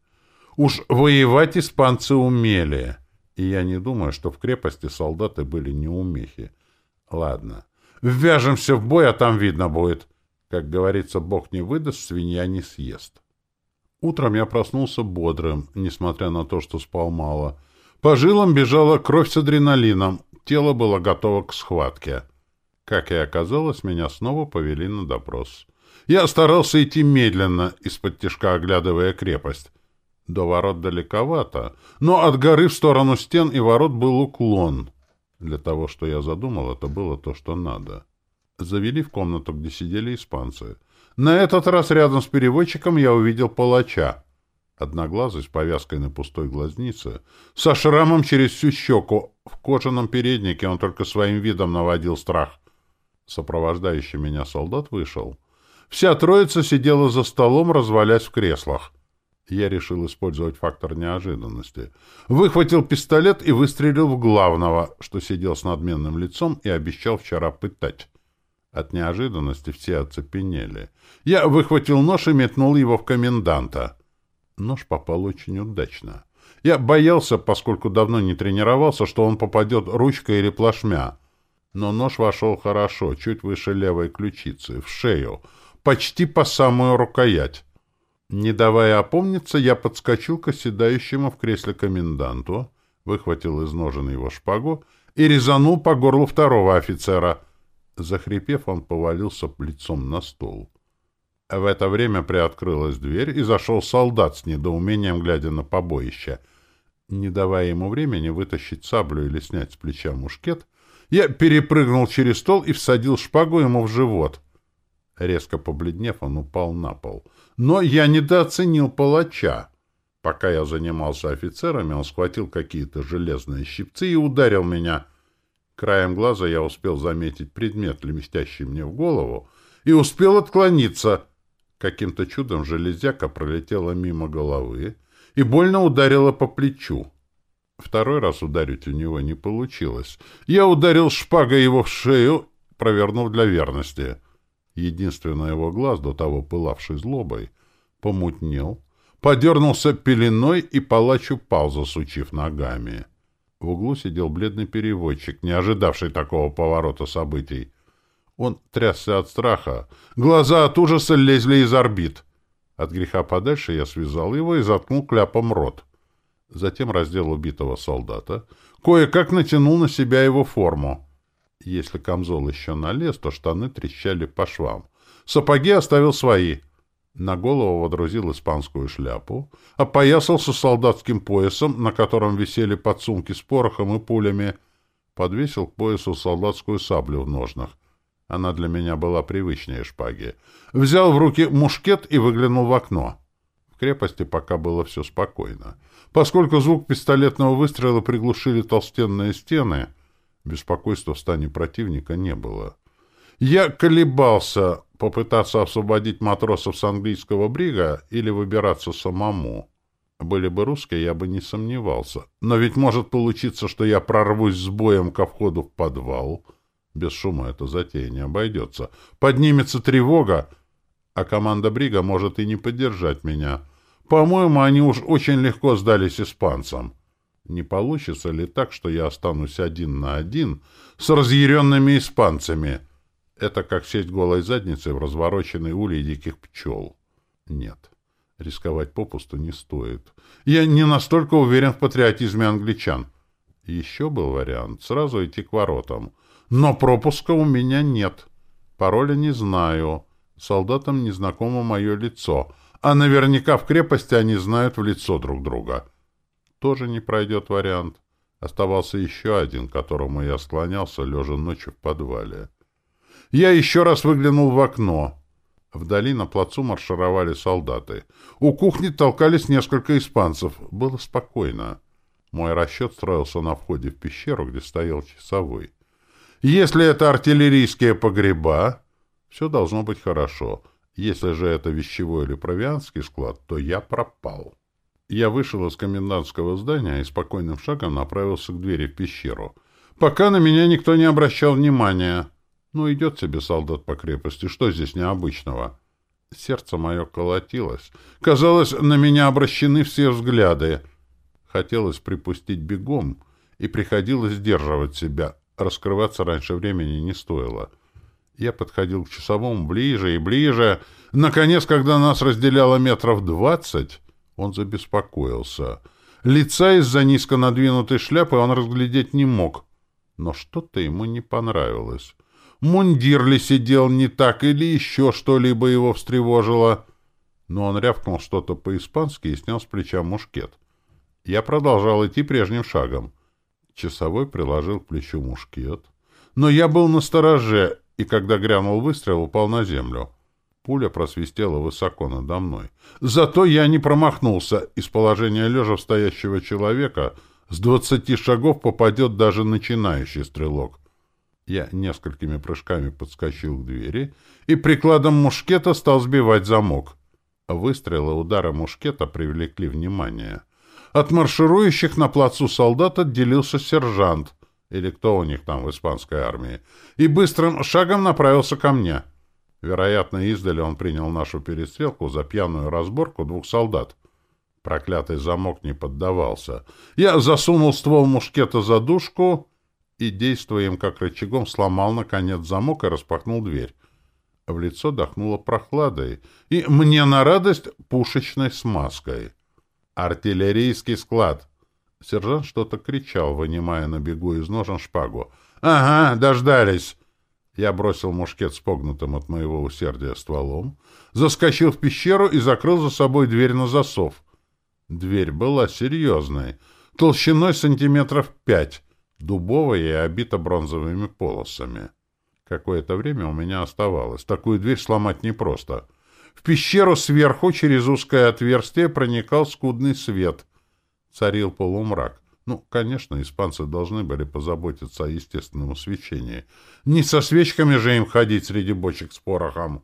Speaker 1: Уж воевать испанцы умели, и я не думаю, что в крепости солдаты были неумехи. Ладно, ввяжемся в бой, а там видно будет. Как говорится, бог не выдаст, свинья не съест. Утром я проснулся бодрым, несмотря на то, что спал мало. По жилам бежала кровь с адреналином, тело было готово к схватке. Как и оказалось, меня снова повели на допрос. Я старался идти медленно, из-под тяжка оглядывая крепость. До ворот далековато, но от горы в сторону стен и ворот был уклон. Для того, что я задумал, это было то, что надо. Завели в комнату, где сидели испанцы. На этот раз рядом с переводчиком я увидел палача. Одноглазый с повязкой на пустой глазнице, со шрамом через всю щеку, в кожаном переднике он только своим видом наводил страх. Сопровождающий меня солдат вышел. Вся троица сидела за столом, развалясь в креслах. Я решил использовать фактор неожиданности. Выхватил пистолет и выстрелил в главного, что сидел с надменным лицом и обещал вчера пытать. От неожиданности все оцепенели. Я выхватил нож и метнул его в коменданта. Нож попал очень удачно. Я боялся, поскольку давно не тренировался, что он попадет ручкой или плашмя. Но нож вошел хорошо, чуть выше левой ключицы, в шею — почти по самую рукоять. Не давая опомниться, я подскочил к оседающему в кресле коменданту, выхватил из ножен его шпагу и резанул по горлу второго офицера. Захрипев, он повалился лицом на стол. В это время приоткрылась дверь, и зашел солдат с недоумением, глядя на побоище. Не давая ему времени вытащить саблю или снять с плеча мушкет, я перепрыгнул через стол и всадил шпагу ему в живот — Резко побледнев, он упал на пол. Но я недооценил палача. Пока я занимался офицерами, он схватил какие-то железные щипцы и ударил меня. Краем глаза я успел заметить предмет, леместящий мне в голову, и успел отклониться. Каким-то чудом железяка пролетела мимо головы и больно ударила по плечу. Второй раз ударить у него не получилось. Я ударил шпагой его в шею, провернув для верности — Единственный его глаз, до того пылавший злобой, помутнел, подернулся пеленой, и палач упал, засучив ногами. В углу сидел бледный переводчик, не ожидавший такого поворота событий. Он трясся от страха, глаза от ужаса лезли из орбит. От греха подальше я связал его и заткнул кляпом рот. Затем раздел убитого солдата, кое-как натянул на себя его форму. Если камзол еще налез, то штаны трещали по швам. Сапоги оставил свои. На голову водрузил испанскую шляпу, опоясался солдатским поясом, на котором висели подсумки с порохом и пулями, подвесил к поясу солдатскую саблю в ножнах. Она для меня была привычнее шпаги. Взял в руки мушкет и выглянул в окно. В крепости пока было все спокойно. Поскольку звук пистолетного выстрела приглушили толстенные стены, беспокойства в стане противника не было. Я колебался, попытаться освободить матросов с английского брига или выбираться самому. Были бы русские, я бы не сомневался. Но ведь может получиться, что я прорвусь с боем ко входу в подвал. Без шума эта затея не обойдется. Поднимется тревога, а команда брига может и не поддержать меня. По-моему, они уж очень легко сдались испанцам. Не получится ли так, что я останусь один на один с разъяренными испанцами — это как сесть голой задницей в развороченной улей диких пчел. Нет, рисковать попусту не стоит. Я не настолько уверен в патриотизме англичан. Еще был вариант сразу идти к воротам. Но пропуска у меня нет. Пароля не знаю. Солдатам незнакомо мое лицо. А наверняка в крепости они знают в лицо друг друга. Тоже не пройдет вариант. Оставался еще один, которому я склонялся, лежа ночью в подвале. Я еще раз выглянул в окно. Вдали на плацу маршировали солдаты. У кухни толкались несколько испанцев. Было спокойно. Мой расчет строился на входе в пещеру, где стоял часовой. Если это артиллерийские погреба, все должно быть хорошо. Если же это вещевой или провианский склад, то я пропал. Я вышел из комендантского здания и спокойным шагом направился к двери в пещеру. Пока на меня никто не обращал внимания. Ну, идет себе солдат по крепости, что здесь необычного? Сердце мое колотилось. Казалось, на меня обращены все взгляды. Хотелось припустить бегом, и приходилось сдерживать себя. Раскрываться раньше времени не стоило. Я подходил к часовому ближе и ближе. Наконец, когда нас разделяло метров двадцать, он забеспокоился. Лица из-за низко надвинутой шляпы он разглядеть не мог. Но что-то ему не понравилось мундир ли сидел не так, или еще что-либо его встревожило. Но он рявкнул что-то по-испански и снял с плеча мушкет. Я продолжал идти прежним шагом. Часовой приложил к плечу мушкет. Но я был на стороже, и когда грянул выстрел, упал на землю. Пуля просвистела высоко надо мной. Зато я не промахнулся. Из положения лежа стоящего человека с двадцати шагов попадет даже начинающий стрелок. Я несколькими прыжками подскочил к двери и прикладом мушкета стал сбивать замок. Выстрелы удара мушкета привлекли внимание. От марширующих на плацу солдат отделился сержант, или кто у них там в испанской армии, и быстрым шагом направился ко мне. Вероятно, издали он принял нашу перестрелку за пьяную разборку двух солдат. Проклятый замок не поддавался. Я засунул ствол мушкета за дужку и, действуя им как рычагом, сломал, наконец, замок и распахнул дверь. В лицо дохнуло прохладой, и мне на радость пушечной смазкой. «Артиллерийский склад!» Сержант что-то кричал, вынимая на бегу из ножен шпагу. «Ага, дождались!» Я бросил мушкет с погнутым от моего усердия стволом, заскочил в пещеру и закрыл за собой дверь на засов. Дверь была серьезной, толщиной сантиметров пять, дубовая и обита бронзовыми полосами. Какое-то время у меня оставалось. Такую дверь сломать непросто. В пещеру сверху через узкое отверстие проникал скудный свет. Царил полумрак. Ну, конечно, испанцы должны были позаботиться о естественном освещении. Не со свечками же им ходить среди бочек с порохом.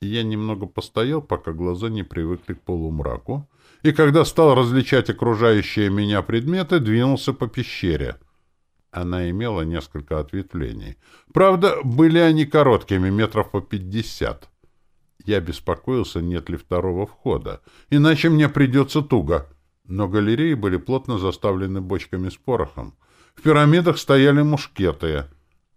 Speaker 1: Я немного постоял, пока глаза не привыкли к полумраку, и когда стал различать окружающие меня предметы, двинулся по пещере. Она имела несколько ответвлений. Правда, были они короткими, метров по пятьдесят. Я беспокоился, нет ли второго входа, иначе мне придется туго. Но галереи были плотно заставлены бочками с порохом. В пирамидах стояли мушкеты.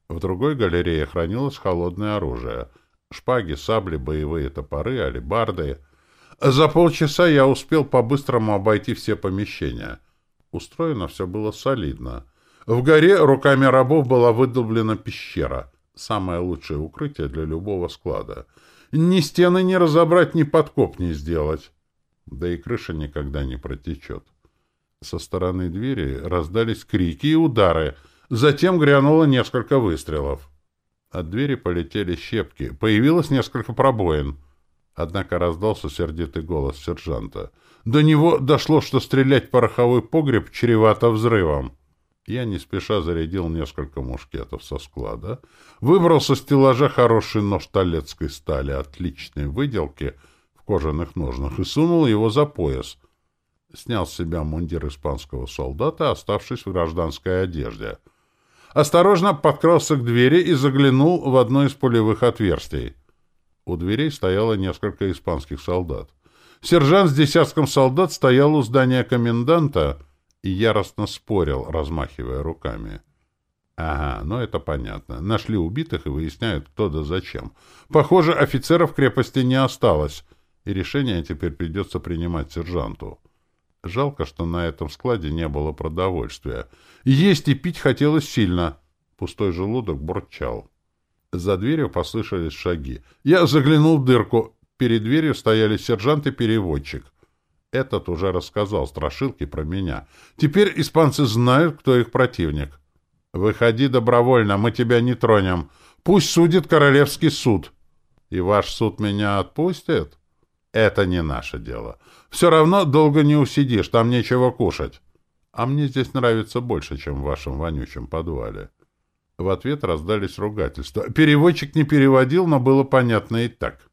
Speaker 1: В другой галерее хранилось холодное оружие. Шпаги, сабли, боевые топоры, алебарды. За полчаса я успел по-быстрому обойти все помещения. Устроено все было солидно. В горе руками рабов была выдолблена пещера, самое лучшее укрытие для любого склада. Ни стены не разобрать, ни подкоп не сделать. Да и крыша никогда не протечет. Со стороны двери раздались крики и удары. Затем грянуло несколько выстрелов. От двери полетели щепки. Появилось несколько пробоин. Однако раздался сердитый голос сержанта. До него дошло, что стрелять пороховой погреб чревато взрывом. Я не спеша зарядил несколько мушкетов со склада, выбрал со стеллажа хороший нож талецкой стали отличной выделки кожаных ножнах и сунул его за пояс. Снял с себя мундир испанского солдата, оставшись в гражданской одежде. Осторожно подкрался к двери и заглянул в одно из пулевых отверстий. У дверей стояло несколько испанских солдат. Сержант с десятком солдат стоял у здания коменданта — и яростно спорил, размахивая руками. Ага, ну это понятно. Нашли убитых и выясняют, кто да зачем. Похоже, офицеров крепости не осталось, и решение теперь придется принимать сержанту. Жалко, что на этом складе не было продовольствия. Есть и пить хотелось сильно. Пустой желудок бурчал. За дверью послышались шаги. Я заглянул в дырку. Перед дверью стояли сержант и переводчик. Этот уже рассказал страшилки про меня. Теперь испанцы знают, кто их противник. Выходи добровольно, мы тебя не тронем. Пусть судит королевский суд. И ваш суд меня отпустит? Это не наше дело. Все равно долго не усидишь, там нечего кушать. А мне здесь нравится больше, чем в вашем вонючем подвале. В ответ раздались ругательства. Переводчик не переводил, но было понятно и так.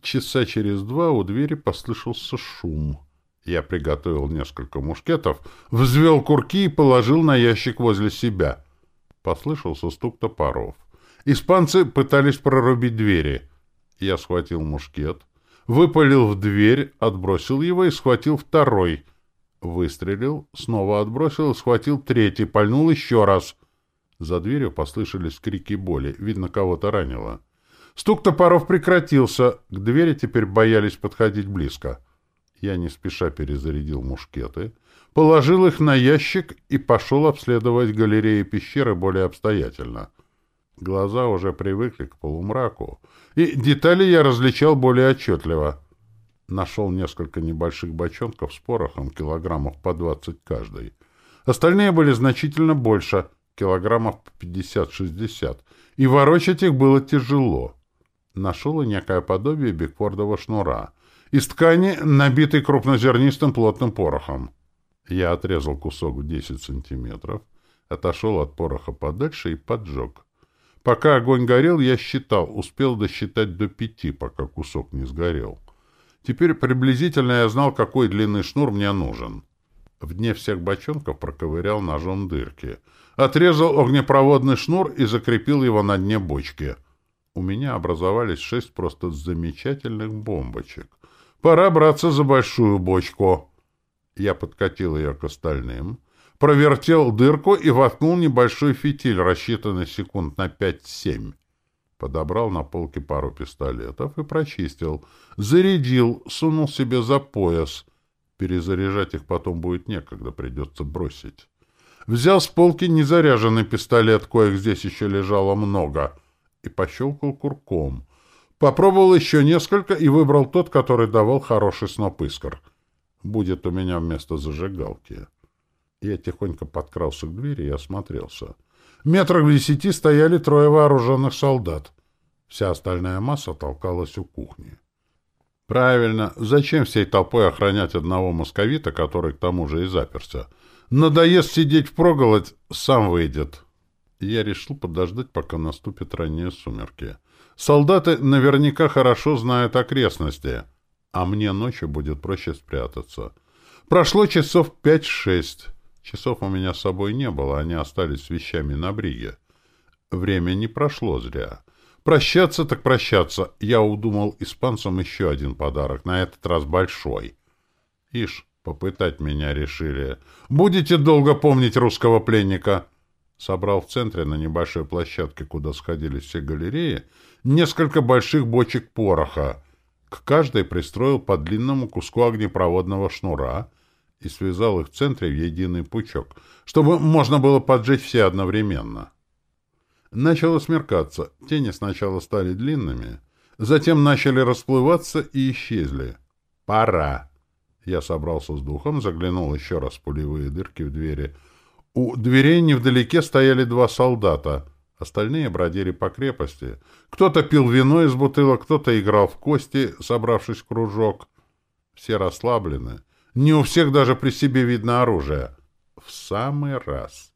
Speaker 1: Часа через два у двери послышался шум. Я приготовил несколько мушкетов, взвел курки и положил на ящик возле себя. Послышался стук топоров. Испанцы пытались прорубить двери. Я схватил мушкет, выпалил в дверь, отбросил его и схватил второй. Выстрелил, снова отбросил схватил третий, пальнул еще раз. За дверью послышались крики боли. Видно, кого-то ранило. Стук топоров прекратился, к двери теперь боялись подходить близко. Я не спеша перезарядил мушкеты, положил их на ящик и пошел обследовать галереи пещеры более обстоятельно. Глаза уже привыкли к полумраку, и детали я различал более отчетливо. Нашел несколько небольших бочонков с порохом, килограммов по двадцать каждый. Остальные были значительно больше, килограммов по пятьдесят-шестьдесят, и ворочать их было тяжело. Нашел и некое подобие бигфордового шнура. Из ткани, набитой крупнозернистым плотным порохом. Я отрезал кусок в 10 сантиметров, отошел от пороха подальше и поджег. Пока огонь горел, я считал, успел досчитать до пяти, пока кусок не сгорел. Теперь приблизительно я знал, какой длинный шнур мне нужен. В дне всех бочонков проковырял ножом дырки. Отрезал огнепроводный шнур и закрепил его на дне бочки — у меня образовались шесть просто замечательных бомбочек. Пора браться за большую бочку. Я подкатил ее к остальным, провертел дырку и воткнул небольшой фитиль, рассчитанный секунд на пять-семь. Подобрал на полке пару пистолетов и прочистил. Зарядил, сунул себе за пояс. Перезаряжать их потом будет некогда, придется бросить. Взял с полки незаряженный пистолет, коих здесь еще лежало много — и пощелкал курком. Попробовал еще несколько и выбрал тот, который давал хороший сноп искр. Будет у меня вместо зажигалки. Я тихонько подкрался к двери и осмотрелся. Метрах в десяти стояли трое вооруженных солдат. Вся остальная масса толкалась у кухни. Правильно. Зачем всей толпой охранять одного московита, который к тому же и заперся? Надоест сидеть впроголодь, сам выйдет я решил подождать, пока наступят ранние сумерки. Солдаты наверняка хорошо знают окрестности, а мне ночью будет проще спрятаться. Прошло часов пять-шесть. Часов у меня с собой не было, они остались с вещами на бриге. Время не прошло зря. Прощаться так прощаться. Я удумал испанцам еще один подарок, на этот раз большой. Ишь, попытать меня решили. Будете долго помнить русского пленника?» собрал в центре на небольшой площадке, куда сходились все галереи, несколько больших бочек пороха. К каждой пристроил по длинному куску огнепроводного шнура и связал их в центре в единый пучок, чтобы можно было поджечь все одновременно. Начало смеркаться. Тени сначала стали длинными, затем начали расплываться и исчезли. «Пора!» Я собрался с духом, заглянул еще раз в пулевые дырки в двери. У дверей невдалеке стояли два солдата. Остальные бродили по крепости. Кто-то пил вино из бутылок, кто-то играл в кости, собравшись в кружок. Все расслаблены. Не у всех даже при себе видно оружие. В самый раз.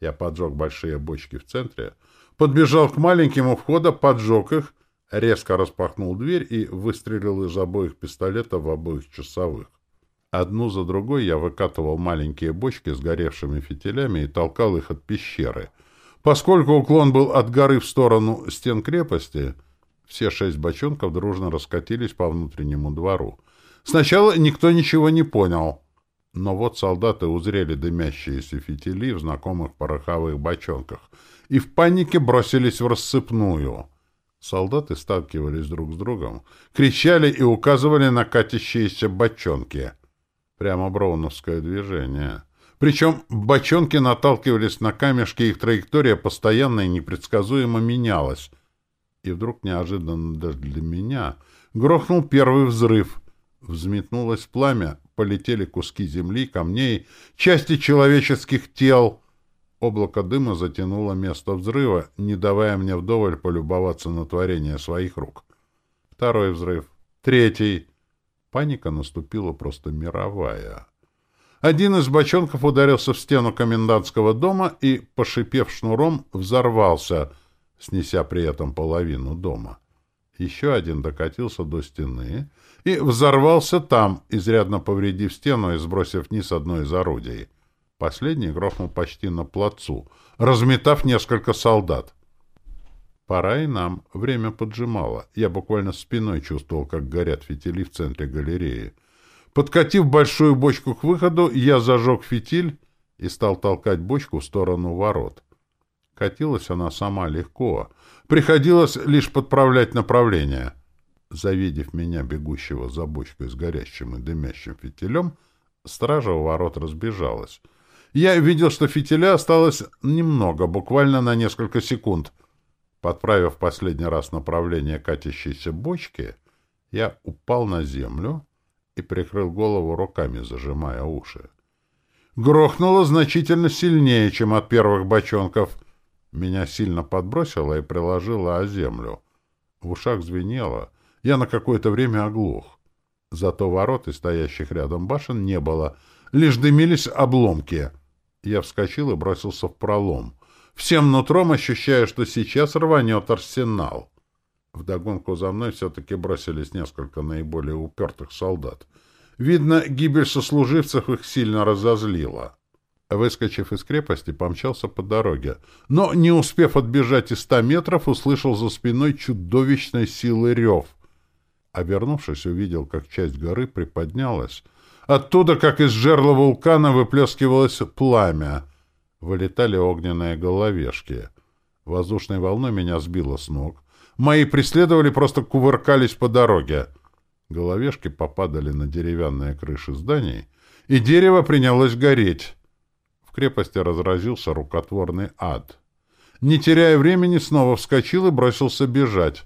Speaker 1: Я поджег большие бочки в центре, подбежал к маленьким у входа, поджег их, резко распахнул дверь и выстрелил из обоих пистолетов в обоих часовых. Одну за другой я выкатывал маленькие бочки с горевшими фитилями и толкал их от пещеры. Поскольку уклон был от горы в сторону стен крепости, все шесть бочонков дружно раскатились по внутреннему двору. Сначала никто ничего не понял. Но вот солдаты узрели дымящиеся фитили в знакомых пороховых бочонках и в панике бросились в рассыпную. Солдаты сталкивались друг с другом, кричали и указывали на катящиеся бочонки. Прямо броуновское движение. Причем бочонки наталкивались на камешки, их траектория постоянно и непредсказуемо менялась. И вдруг неожиданно даже для меня грохнул первый взрыв. Взметнулось пламя, полетели куски земли, камней, части человеческих тел. Облако дыма затянуло место взрыва, не давая мне вдоволь полюбоваться на творение своих рук. Второй взрыв. Третий. Паника наступила просто мировая. Один из бочонков ударился в стену комендантского дома и, пошипев шнуром, взорвался, снеся при этом половину дома. Еще один докатился до стены и взорвался там, изрядно повредив стену и сбросив вниз одно из орудий. Последний грохнул почти на плацу, разметав несколько солдат. Пора и нам. Время поджимало. Я буквально спиной чувствовал, как горят фитили в центре галереи. Подкатив большую бочку к выходу, я зажег фитиль и стал толкать бочку в сторону ворот. Катилась она сама легко. Приходилось лишь подправлять направление. Завидев меня, бегущего за бочкой с горящим и дымящим фитилем, стража у ворот разбежалась. Я видел, что фитиля осталось немного, буквально на несколько секунд. Подправив последний раз направление катящейся бочки, я упал на землю и прикрыл голову руками, зажимая уши. Грохнуло значительно сильнее, чем от первых бочонков. Меня сильно подбросило и приложило о землю. В ушах звенело — я на какое-то время оглох. Зато ворот и стоящих рядом башен не было, лишь дымились обломки. Я вскочил и бросился в пролом, всем нутром ощущая, что сейчас рванет арсенал. Вдогонку за мной все-таки бросились несколько наиболее упертых солдат. Видно, гибель сослуживцев их сильно разозлила. Выскочив из крепости, помчался по дороге. Но, не успев отбежать и ста метров, услышал за спиной чудовищной силы рев — Обернувшись, увидел, как часть горы приподнялась. Оттуда, как из жерла вулкана, выплескивалось пламя. Вылетали огненные головешки. Воздушной волной меня сбило с ног. Мои преследовали просто кувыркались по дороге. Головешки попадали на деревянные крыши зданий, и дерево принялось гореть. В крепости разразился рукотворный ад. Не теряя времени, снова вскочил и бросился бежать.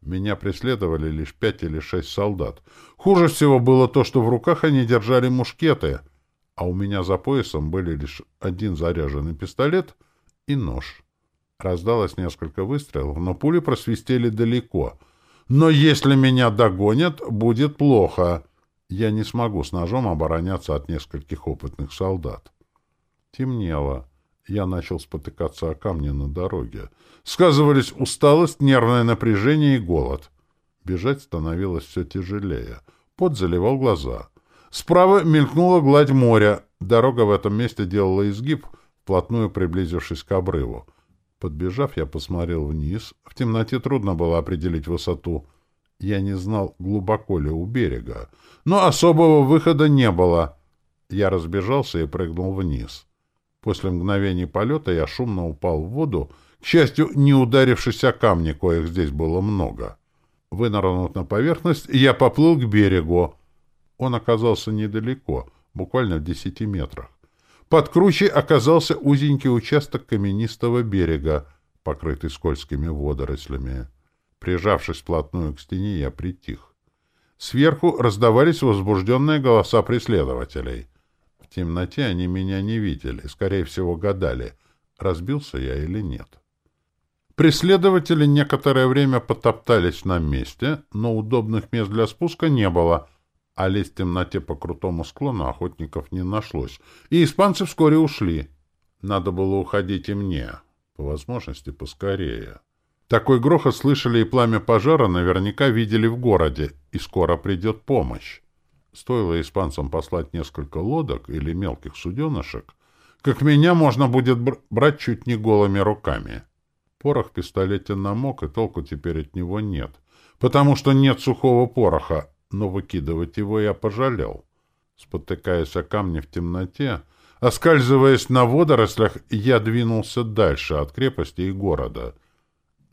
Speaker 1: Меня преследовали лишь пять или шесть солдат. Хуже всего было то, что в руках они держали мушкеты, а у меня за поясом были лишь один заряженный пистолет и нож. Раздалось несколько выстрелов, но пули просвистели далеко. Но если меня догонят, будет плохо. Я не смогу с ножом обороняться от нескольких опытных солдат. Темнело. Я начал спотыкаться о камни на дороге. Сказывались усталость, нервное напряжение и голод. Бежать становилось все тяжелее. Пот заливал глаза. Справа мелькнула гладь моря. Дорога в этом месте делала изгиб, вплотную приблизившись к обрыву. Подбежав, я посмотрел вниз. В темноте трудно было определить высоту. Я не знал, глубоко ли у берега. Но особого выхода не было. Я разбежался и прыгнул вниз. После мгновений полета я шумно упал в воду, к счастью, не ударившись о камни, коих здесь было много. Вынырнув на поверхность, я поплыл к берегу. Он оказался недалеко, буквально в десяти метрах. Под кручей оказался узенький участок каменистого берега, покрытый скользкими водорослями. Прижавшись вплотную к стене, я притих. Сверху раздавались возбужденные голоса преследователей. В темноте они меня не видели, скорее всего, гадали, разбился я или нет. Преследователи некоторое время потоптались на месте, но удобных мест для спуска не было, а лезть в темноте по крутому склону охотников не нашлось, и испанцы вскоре ушли. Надо было уходить и мне, по возможности поскорее. Такой грохот слышали и пламя пожара наверняка видели в городе, и скоро придет помощь. Стоило испанцам послать несколько лодок или мелких суденышек, как меня можно будет брать чуть не голыми руками. Порох в пистолете намок, и толку теперь от него нет, потому что нет сухого пороха, но выкидывать его я пожалел. Спотыкаясь о камни в темноте, оскальзываясь на водорослях, я двинулся дальше от крепости и города —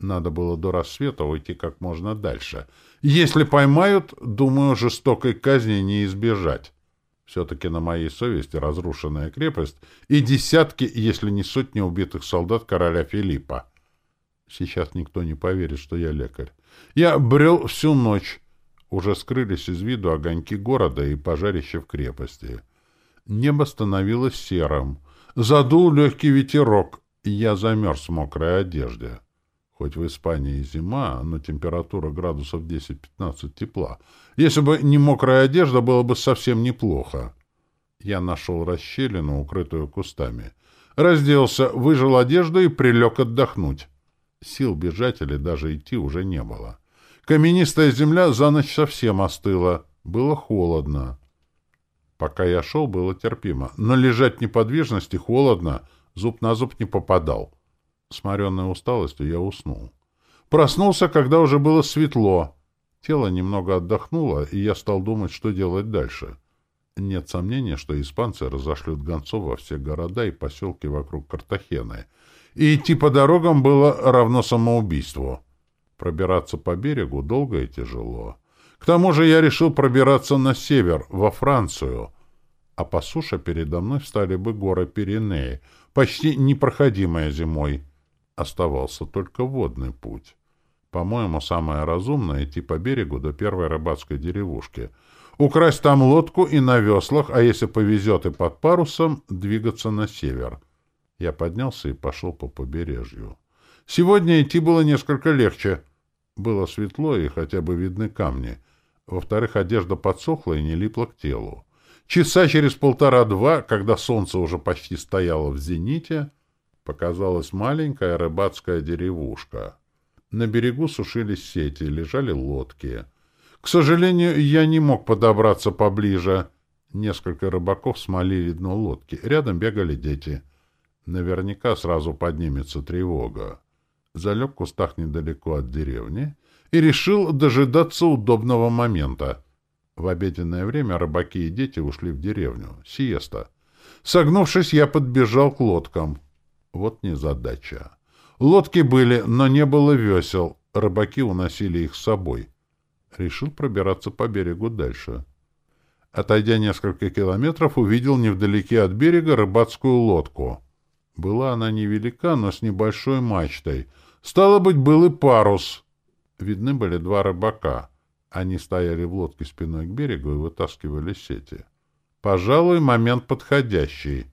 Speaker 1: надо было до рассвета уйти как можно дальше. Если поймают, думаю, жестокой казни не избежать. Все-таки на моей совести разрушенная крепость и десятки, если не сотни убитых солдат короля Филиппа. Сейчас никто не поверит, что я лекарь. Я брел всю ночь. Уже скрылись из виду огоньки города и пожарище в крепости. Небо становилось серым. Задул легкий ветерок, и я замерз в мокрой одежде. Хоть в Испании зима, но температура градусов 10-15 тепла. Если бы не мокрая одежда, было бы совсем неплохо. Я нашел расщелину, укрытую кустами. Разделся, выжил одежду и прилег отдохнуть. Сил бежать или даже идти уже не было. Каменистая земля за ночь совсем остыла. Было холодно. Пока я шел, было терпимо. Но лежать в неподвижности холодно, зуб на зуб не попадал. Сморенной усталостью я уснул. Проснулся, когда уже было светло. Тело немного отдохнуло, и я стал думать, что делать дальше. Нет сомнения, что испанцы разошлют гонцов во все города и поселки вокруг Картахены. И идти по дорогам было равно самоубийству. Пробираться по берегу долго и тяжело. К тому же я решил пробираться на север, во Францию. А по суше передо мной встали бы горы Пиренеи, почти непроходимые зимой. Оставался только водный путь. По-моему, самое разумное — идти по берегу до первой рыбацкой деревушки. Украсть там лодку и на веслах, а если повезет и под парусом, двигаться на север. Я поднялся и пошел по побережью. Сегодня идти было несколько легче. Было светло и хотя бы видны камни. Во-вторых, одежда подсохла и не липла к телу. Часа через полтора-два, когда солнце уже почти стояло в зените, показалась маленькая рыбацкая деревушка. На берегу сушились сети, лежали лодки. К сожалению, я не мог подобраться поближе. Несколько рыбаков смолили дно лодки. Рядом бегали дети. Наверняка сразу поднимется тревога. Залег в кустах недалеко от деревни и решил дожидаться удобного момента. В обеденное время рыбаки и дети ушли в деревню. Сиеста. Согнувшись, я подбежал к лодкам. Вот незадача. Лодки были, но не было весел. Рыбаки уносили их с собой. Решил пробираться по берегу дальше. Отойдя несколько километров, увидел невдалеке от берега рыбацкую лодку. Была она невелика, но с небольшой мачтой. Стало быть, был и парус. Видны были два рыбака. Они стояли в лодке спиной к берегу и вытаскивали сети. Пожалуй, момент подходящий.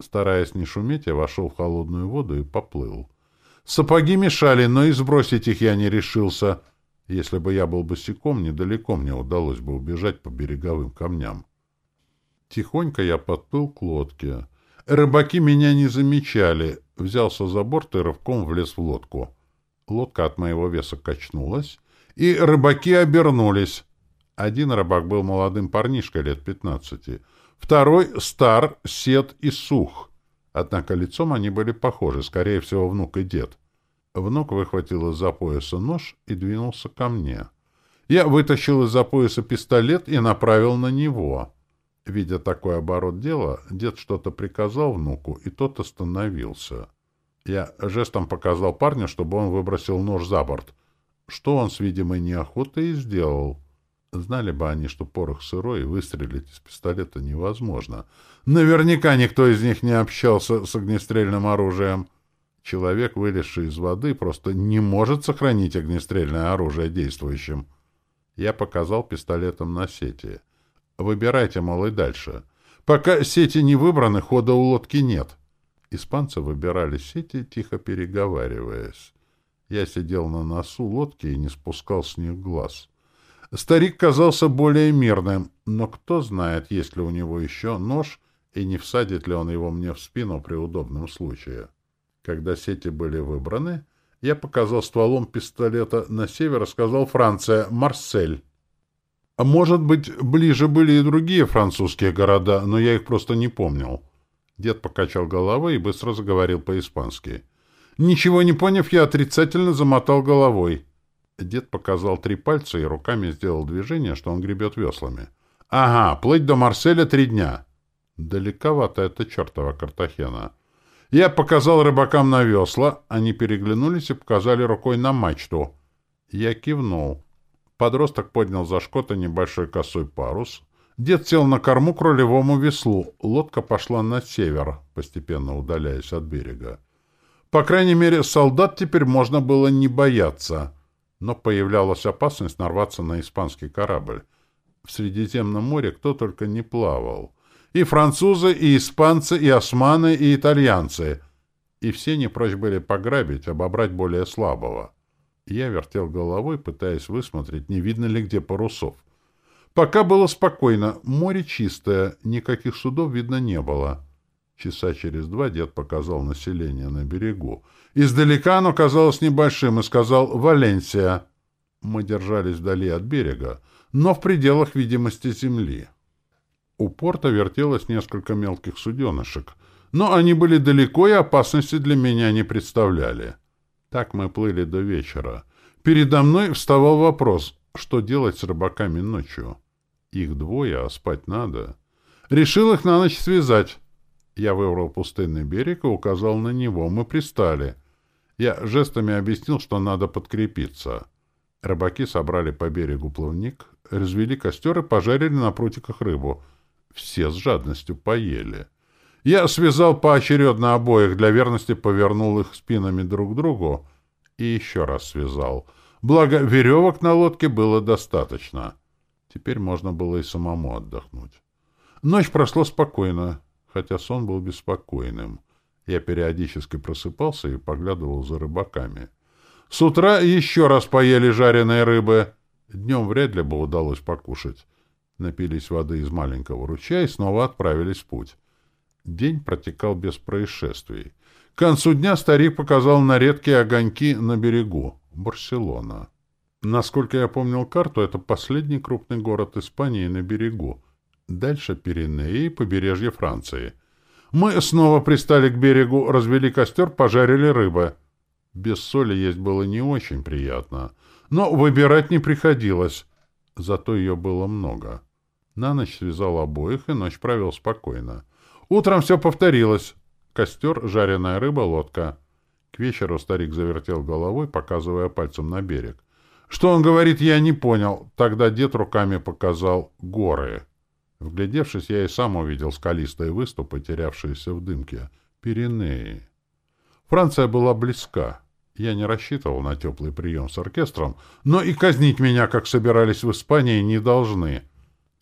Speaker 1: Стараясь не шуметь, я вошел в холодную воду и поплыл. Сапоги мешали, но и сбросить их я не решился. Если бы я был босиком, недалеко мне удалось бы убежать по береговым камням. Тихонько я подплыл к лодке. Рыбаки меня не замечали. Взялся за борт и рывком влез в лодку. Лодка от моего веса качнулась, и рыбаки обернулись. Один рыбак был молодым парнишкой лет пятнадцати — Второй — стар, сед и сух. Однако лицом они были похожи, скорее всего, внук и дед. Внук выхватил из-за пояса нож и двинулся ко мне. Я вытащил из-за пояса пистолет и направил на него. Видя такой оборот дела, дед что-то приказал внуку, и тот остановился. Я жестом показал парню, чтобы он выбросил нож за борт, что он с видимой неохотой и сделал. Знали бы они, что порох сырой, и выстрелить из пистолета невозможно. Наверняка никто из них не общался с огнестрельным оружием. Человек, вылезший из воды, просто не может сохранить огнестрельное оружие действующим. Я показал пистолетом на сети. Выбирайте, мол, и дальше. Пока сети не выбраны, хода у лодки нет. Испанцы выбирали сети, тихо переговариваясь. Я сидел на носу лодки и не спускал с них глаз. Старик казался более мирным, но кто знает, есть ли у него еще нож и не всадит ли он его мне в спину при удобном случае. Когда сети были выбраны, я показал стволом пистолета на север сказал Франция, Марсель. А может быть, ближе были и другие французские города, но я их просто не помнил. Дед покачал головой и быстро заговорил по-испански. Ничего не поняв, я отрицательно замотал головой. Дед показал три пальца и руками сделал движение, что он гребет веслами. «Ага, плыть до Марселя три дня». Далековато это чертова Картахена. Я показал рыбакам на весла, они переглянулись и показали рукой на мачту. Я кивнул. Подросток поднял за шкоты небольшой косой парус. Дед сел на корму к рулевому веслу. Лодка пошла на север, постепенно удаляясь от берега. По крайней мере, солдат теперь можно было не бояться. Но появлялась опасность нарваться на испанский корабль. В Средиземном море кто только не плавал. И французы, и испанцы, и османы, и итальянцы. И все не прочь были пограбить, обобрать более слабого. Я вертел головой, пытаясь высмотреть, не видно ли где парусов. Пока было спокойно, море чистое, никаких судов видно не было. Часа через два дед показал население на берегу. Издалека оно казалось небольшим и сказал «Валенсия». Мы держались вдали от берега, но в пределах видимости земли. У порта вертелось несколько мелких суденышек, но они были далеко и опасности для меня не представляли. Так мы плыли до вечера. Передо мной вставал вопрос, что делать с рыбаками ночью. Их двое, а спать надо. Решил их на ночь связать. Я выбрал пустынный берег и указал на него. Мы пристали. Я жестами объяснил, что надо подкрепиться. Рыбаки собрали по берегу плавник, развели костер и пожарили на прутиках рыбу — все с жадностью поели. Я связал поочередно обоих, для верности повернул их спинами друг к другу и еще раз связал. Благо, веревок на лодке было достаточно. Теперь можно было и самому отдохнуть. Ночь прошла спокойно, хотя сон был беспокойным. Я периодически просыпался и поглядывал за рыбаками. С утра еще раз поели жареной рыбы. Днем вряд ли бы удалось покушать напились воды из маленького ручья и снова отправились в путь. День протекал без происшествий. К концу дня старик показал на редкие огоньки на берегу. Барселона. Насколько я помнил карту, это последний крупный город Испании на берегу. Дальше Пиренеи и побережье Франции. Мы снова пристали к берегу, развели костер, пожарили рыбы. Без соли есть было не очень приятно. Но выбирать не приходилось. Зато ее было много. На ночь связал обоих, и ночь провел спокойно. Утром все повторилось. Костер, жареная рыба, лодка. К вечеру старик завертел головой, показывая пальцем на берег. Что он говорит, я не понял. Тогда дед руками показал горы. Вглядевшись, я и сам увидел скалистые выступы, терявшиеся в дымке. Пиренеи. Франция была близка. Я не рассчитывал на теплый прием с оркестром, но и казнить меня, как собирались в Испании, не должны.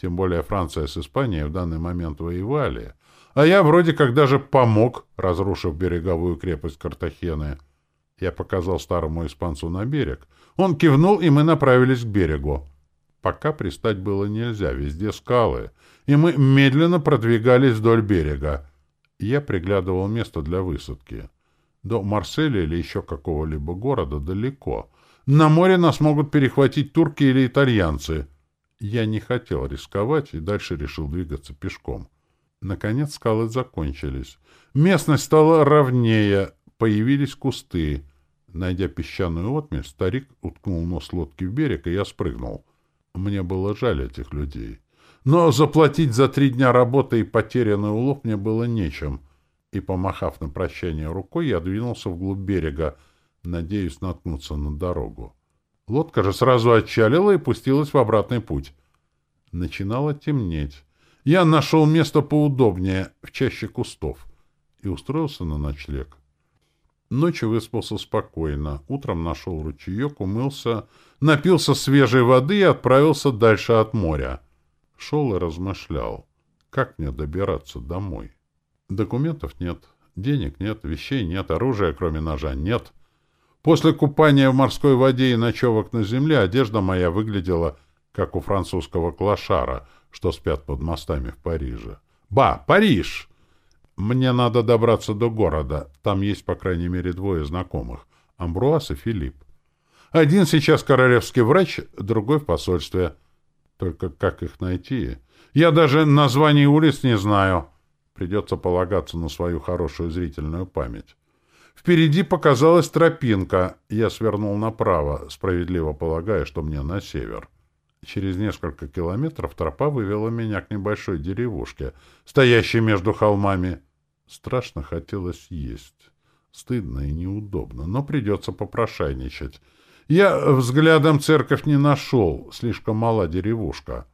Speaker 1: Тем более Франция с Испанией в данный момент воевали. А я вроде как даже помог, разрушив береговую крепость Картахены. Я показал старому испанцу на берег. Он кивнул, и мы направились к берегу. Пока пристать было нельзя, везде скалы, и мы медленно продвигались вдоль берега. Я приглядывал место для высадки. До Марселя или еще какого-либо города далеко. На море нас могут перехватить турки или итальянцы — я не хотел рисковать и дальше решил двигаться пешком. Наконец скалы закончились. Местность стала ровнее, появились кусты. Найдя песчаную отмель, старик уткнул нос лодки в берег, и я спрыгнул. Мне было жаль этих людей. Но заплатить за три дня работы и потерянный улов мне было нечем. И, помахав на прощание рукой, я двинулся вглубь берега, надеясь наткнуться на дорогу. Лодка же сразу отчалила и пустилась в обратный путь. Начинало темнеть. Я нашел место поудобнее, в чаще кустов, и устроился на ночлег. Ночью выспался спокойно. Утром нашел ручеек, умылся, напился свежей воды и отправился дальше от моря. Шел и размышлял, как мне добираться домой. Документов нет, денег нет, вещей нет, оружия кроме ножа нет. После купания в морской воде и ночевок на земле одежда моя выглядела, как у французского клошара, что спят под мостами в Париже. Ба, Париж! Мне надо добраться до города. Там есть, по крайней мере, двое знакомых. Амбруаз и Филипп. Один сейчас королевский врач, другой в посольстве. Только как их найти? Я даже названий улиц не знаю. Придется полагаться на свою хорошую зрительную память. Впереди показалась тропинка. Я свернул направо, справедливо полагая, что мне на север. Через несколько километров тропа вывела меня к небольшой деревушке, стоящей между холмами. Страшно хотелось есть. Стыдно и неудобно, но придется попрошайничать. Я взглядом церковь не нашел, слишком мала деревушка.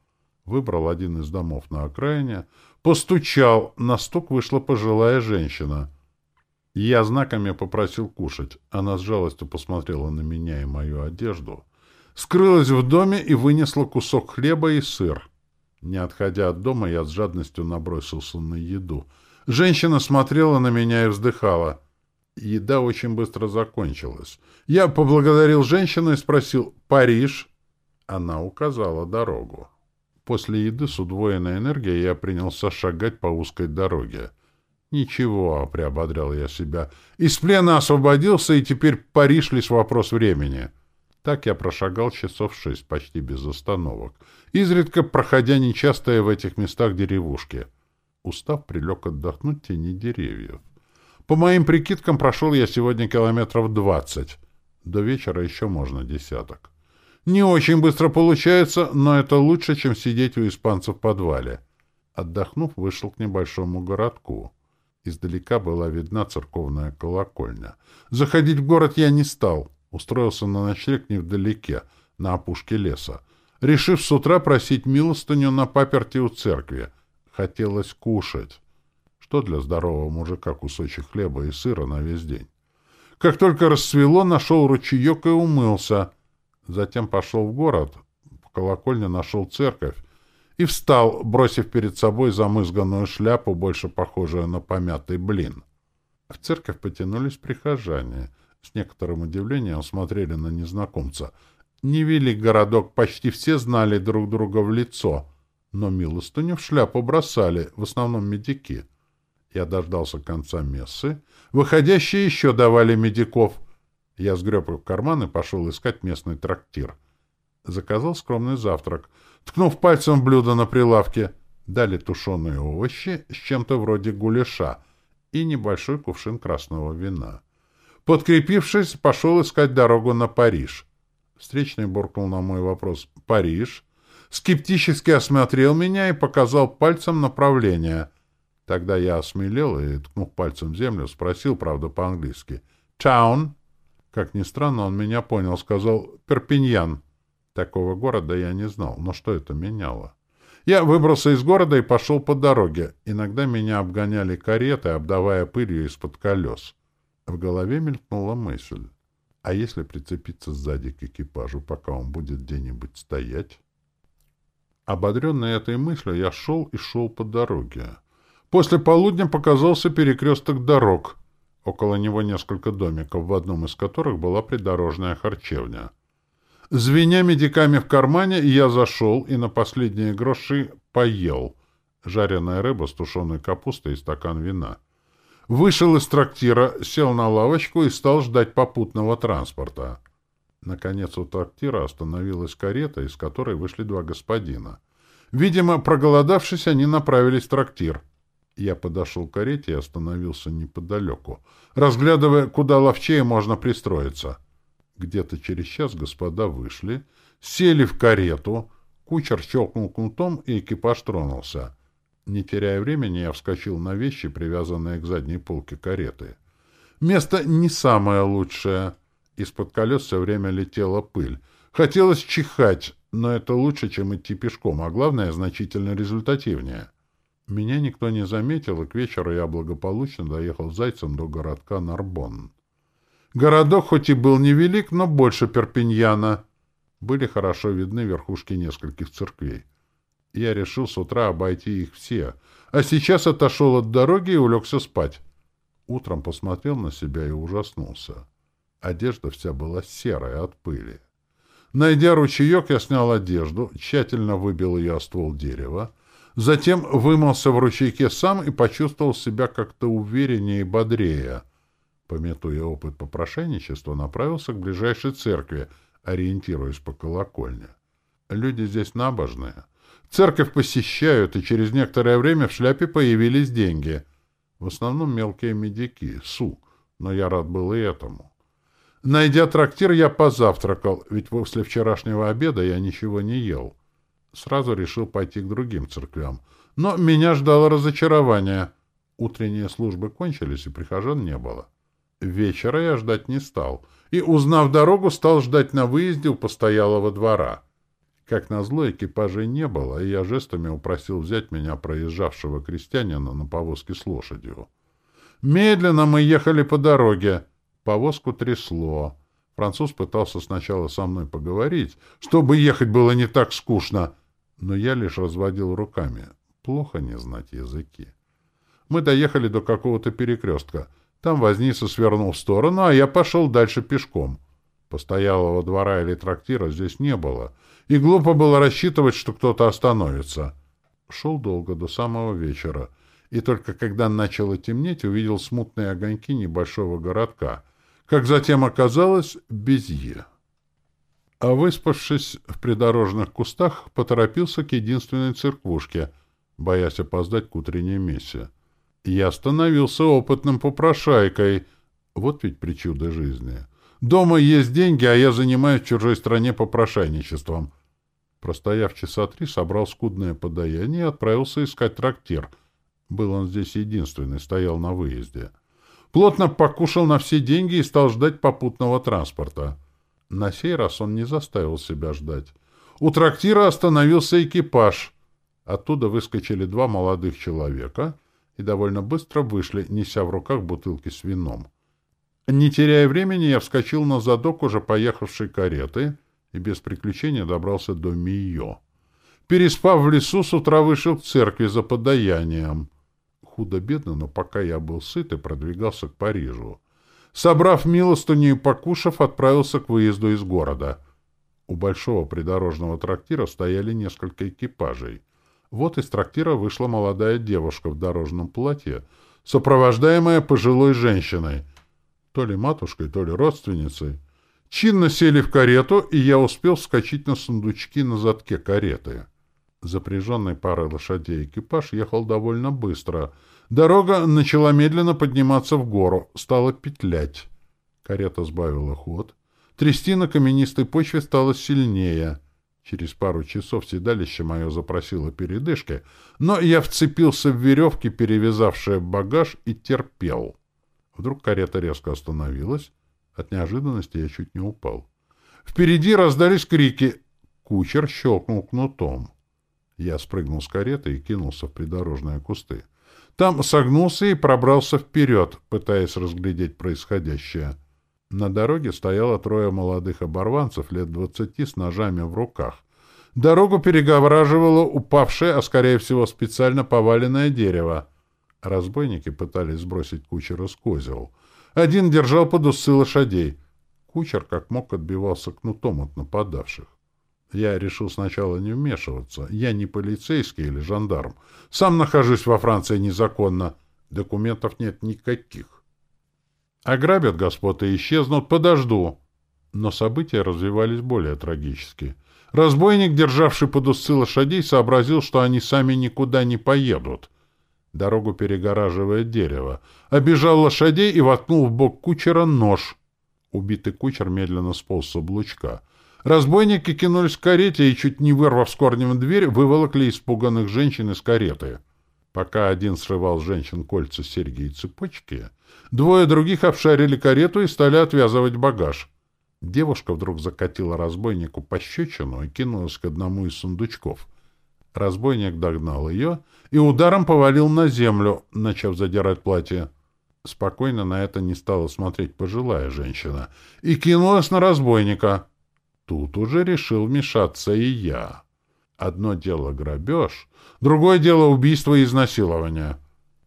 Speaker 1: Выбрал один из домов на окраине, постучал, на стук вышла пожилая женщина. Я знаками попросил кушать. Она с жалостью посмотрела на меня и мою одежду, скрылась в доме и вынесла кусок хлеба и сыр. Не отходя от дома, я с жадностью набросился на еду. Женщина смотрела на меня и вздыхала. Еда очень быстро закончилась. Я поблагодарил женщину и спросил «Париж?» Она указала дорогу. После еды с удвоенной энергией я принялся шагать по узкой дороге. «Ничего», — приободрял я себя, — «из плена освободился, и теперь Париж лишь вопрос времени». Так я прошагал часов шесть, почти без остановок, изредка проходя нечастые в этих местах деревушки. Устав прилег отдохнуть тени деревьев. По моим прикидкам, прошел я сегодня километров двадцать. До вечера еще можно десяток. Не очень быстро получается, но это лучше, чем сидеть у испанцев в подвале. Отдохнув, вышел к небольшому городку. Издалека была видна церковная колокольня. Заходить в город я не стал. Устроился на ночлег невдалеке, на опушке леса, решив с утра просить милостыню на паперти у церкви. Хотелось кушать. Что для здорового мужика кусочек хлеба и сыра на весь день? Как только рассвело, нашел ручеек и умылся. Затем пошел в город, в колокольне нашел церковь и встал, бросив перед собой замызганную шляпу, больше похожую на помятый блин. В церковь потянулись прихожане. С некоторым удивлением смотрели на незнакомца. Невелик городок, почти все знали друг друга в лицо, но милостыню в шляпу бросали, в основном медики. Я дождался конца мессы. Выходящие еще давали медиков. Я сгреб в карман и пошел искать местный трактир. Заказал скромный завтрак. Ткнув пальцем в блюдо на прилавке, дали тушеные овощи с чем-то вроде гуляша и небольшой кувшин красного вина. Подкрепившись, пошел искать дорогу на Париж. Встречный буркнул на мой вопрос «Париж?» Скептически осмотрел меня и показал пальцем направление. Тогда я осмелел и, ткнув пальцем в землю, спросил, правда, по-английски. «Таун?» Как ни странно, он меня понял, сказал «Перпиньян». Такого города я не знал, но что это меняло? Я выбрался из города и пошел по дороге. Иногда меня обгоняли кареты, обдавая пылью из-под колес. В голове мелькнула мысль. А если прицепиться сзади к экипажу, пока он будет где-нибудь стоять? Ободренный этой мыслью, я шел и шел по дороге. После полудня показался перекресток дорог. Около него несколько домиков, в одном из которых была придорожная харчевня. Звеня медиками в кармане, я зашел и на последние гроши поел. Жареная рыба с тушеной капустой и стакан вина. Вышел из трактира, сел на лавочку и стал ждать попутного транспорта. Наконец у трактира остановилась карета, из которой вышли два господина. Видимо, проголодавшись, они направились в трактир. Я подошел к карете и остановился неподалеку, разглядывая, куда ловчее можно пристроиться. Где-то через час господа вышли, сели в карету, кучер щелкнул кнутом, и экипаж тронулся. Не теряя времени, я вскочил на вещи, привязанные к задней полке кареты. Место не самое лучшее. Из-под колес все время летела пыль. Хотелось чихать, но это лучше, чем идти пешком, а главное, значительно результативнее. Меня никто не заметил, и к вечеру я благополучно доехал зайцем до городка Нарбон. Городок хоть и был невелик, но больше Перпиньяна. Были хорошо видны верхушки нескольких церквей. Я решил с утра обойти их все, а сейчас отошел от дороги и улегся спать. Утром посмотрел на себя и ужаснулся. Одежда вся была серая от пыли. Найдя ручеек, я снял одежду, тщательно выбил ее о ствол дерева, затем вымылся в ручейке сам и почувствовал себя как-то увереннее и бодрее. Пометуя опыт попрошайничества, направился к ближайшей церкви, ориентируясь по колокольне. Люди здесь набожные. Церковь посещают, и через некоторое время в шляпе появились деньги. В основном мелкие медики, су, но я рад был и этому. Найдя трактир, я позавтракал, ведь после вчерашнего обеда я ничего не ел. Сразу решил пойти к другим церквям. Но меня ждало разочарование. Утренние службы кончились, и прихожан не было. Вечера я ждать не стал, и, узнав дорогу, стал ждать на выезде у постоялого двора. Как назло, экипажей не было, и я жестами упросил взять меня проезжавшего крестьянина на повозке с лошадью. Медленно мы ехали по дороге. Повозку трясло. Француз пытался сначала со мной поговорить, чтобы ехать было не так скучно, но я лишь разводил руками. Плохо не знать языки. Мы доехали до какого-то перекрестка. Там возница свернул в сторону, а я пошел дальше пешком. Постоялого двора или трактира здесь не было, и глупо было рассчитывать, что кто-то остановится. Шел долго, до самого вечера, и только когда начало темнеть, увидел смутные огоньки небольшого городка — как затем оказалось, Безье. А выспавшись в придорожных кустах, поторопился к единственной церквушке, боясь опоздать к утренней мессе. Я становился опытным попрошайкой. Вот ведь причуда жизни. Дома есть деньги, а я занимаюсь в чужой стране попрошайничеством. Простояв часа три, собрал скудное подаяние и отправился искать трактир. Был он здесь единственный, стоял на выезде. — плотно покушал на все деньги и стал ждать попутного транспорта. На сей раз он не заставил себя ждать. У трактира остановился экипаж. Оттуда выскочили два молодых человека и довольно быстро вышли, неся в руках бутылки с вином. Не теряя времени, я вскочил на задок уже поехавшей кареты и без приключения добрался до Мио. Переспав в лесу, с утра вышел к церкви за подаянием худо-бедно, но пока я был сыт и продвигался к Парижу. Собрав милостыню и покушав, отправился к выезду из города. У большого придорожного трактира стояли несколько экипажей. Вот из трактира вышла молодая девушка в дорожном платье, сопровождаемая пожилой женщиной, то ли матушкой, то ли родственницей. Чинно сели в карету, и я успел вскочить на сундучки на задке кареты. Запряженный парой лошадей экипаж ехал довольно быстро. Дорога начала медленно подниматься в гору, стала петлять. Карета сбавила ход. Трясти на каменистой почве стало сильнее. Через пару часов седалище мое запросило передышки, но я вцепился в веревки, перевязавшие багаж, и терпел. Вдруг карета резко остановилась. От неожиданности я чуть не упал. Впереди раздались крики. Кучер щелкнул кнутом. Я спрыгнул с кареты и кинулся в придорожные кусты. Там согнулся и пробрался вперед, пытаясь разглядеть происходящее. На дороге стояло трое молодых оборванцев лет двадцати с ножами в руках. Дорогу перегораживало упавшее, а скорее всего специально поваленное дерево. Разбойники пытались сбросить кучера с козел. Один держал под усы лошадей. Кучер как мог отбивался кнутом от нападавших. Я решил сначала не вмешиваться. Я не полицейский или жандарм. Сам нахожусь во Франции незаконно. Документов нет никаких. Ограбят господ и исчезнут, подожду. Но события развивались более трагически. Разбойник, державший под усы лошадей, сообразил, что они сами никуда не поедут. Дорогу перегораживает дерево. Обежал лошадей и воткнул в бок кучера нож. Убитый кучер медленно сполз с облучка. Разбойники кинулись к карете и, чуть не вырвав с корнем дверь, выволокли испуганных женщин из кареты. Пока один срывал женщин кольца, серьги и цепочки, двое других обшарили карету и стали отвязывать багаж. Девушка вдруг закатила разбойнику пощечину и кинулась к одному из сундучков. Разбойник догнал ее и ударом повалил на землю, начав задирать платье. Спокойно на это не стала смотреть пожилая женщина и кинулась на разбойника. Тут уже решил вмешаться и я. Одно дело грабеж, другое дело убийство и изнасилование.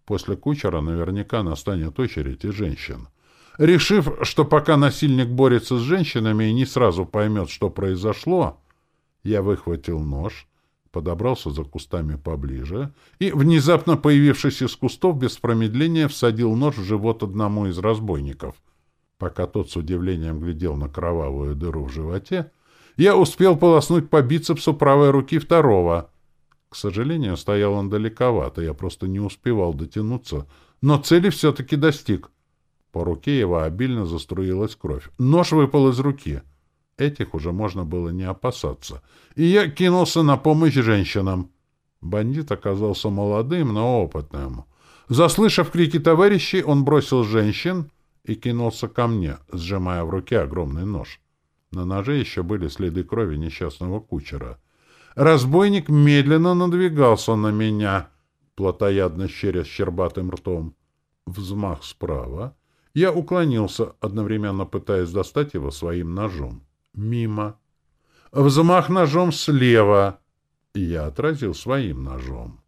Speaker 1: После кучера наверняка настанет очередь и женщин. Решив, что пока насильник борется с женщинами и не сразу поймет, что произошло, я выхватил нож, подобрался за кустами поближе и, внезапно появившись из кустов, без промедления всадил нож в живот одному из разбойников. Пока тот с удивлением глядел на кровавую дыру в животе, я успел полоснуть по бицепсу правой руки второго. К сожалению, стоял он далековато, я просто не успевал дотянуться, но цели все-таки достиг. По руке его обильно заструилась кровь. Нож выпал из руки. Этих уже можно было не опасаться. И я кинулся на помощь женщинам. Бандит оказался молодым, но опытным. Заслышав крики товарищей, он бросил женщин и кинулся ко мне, сжимая в руке огромный нож. На ноже еще были следы крови несчастного кучера. Разбойник медленно надвигался на меня, плотоядно щеря щербатым ртом. Взмах справа. Я уклонился, одновременно пытаясь достать его своим ножом. Мимо. Взмах ножом слева. Я отразил своим ножом.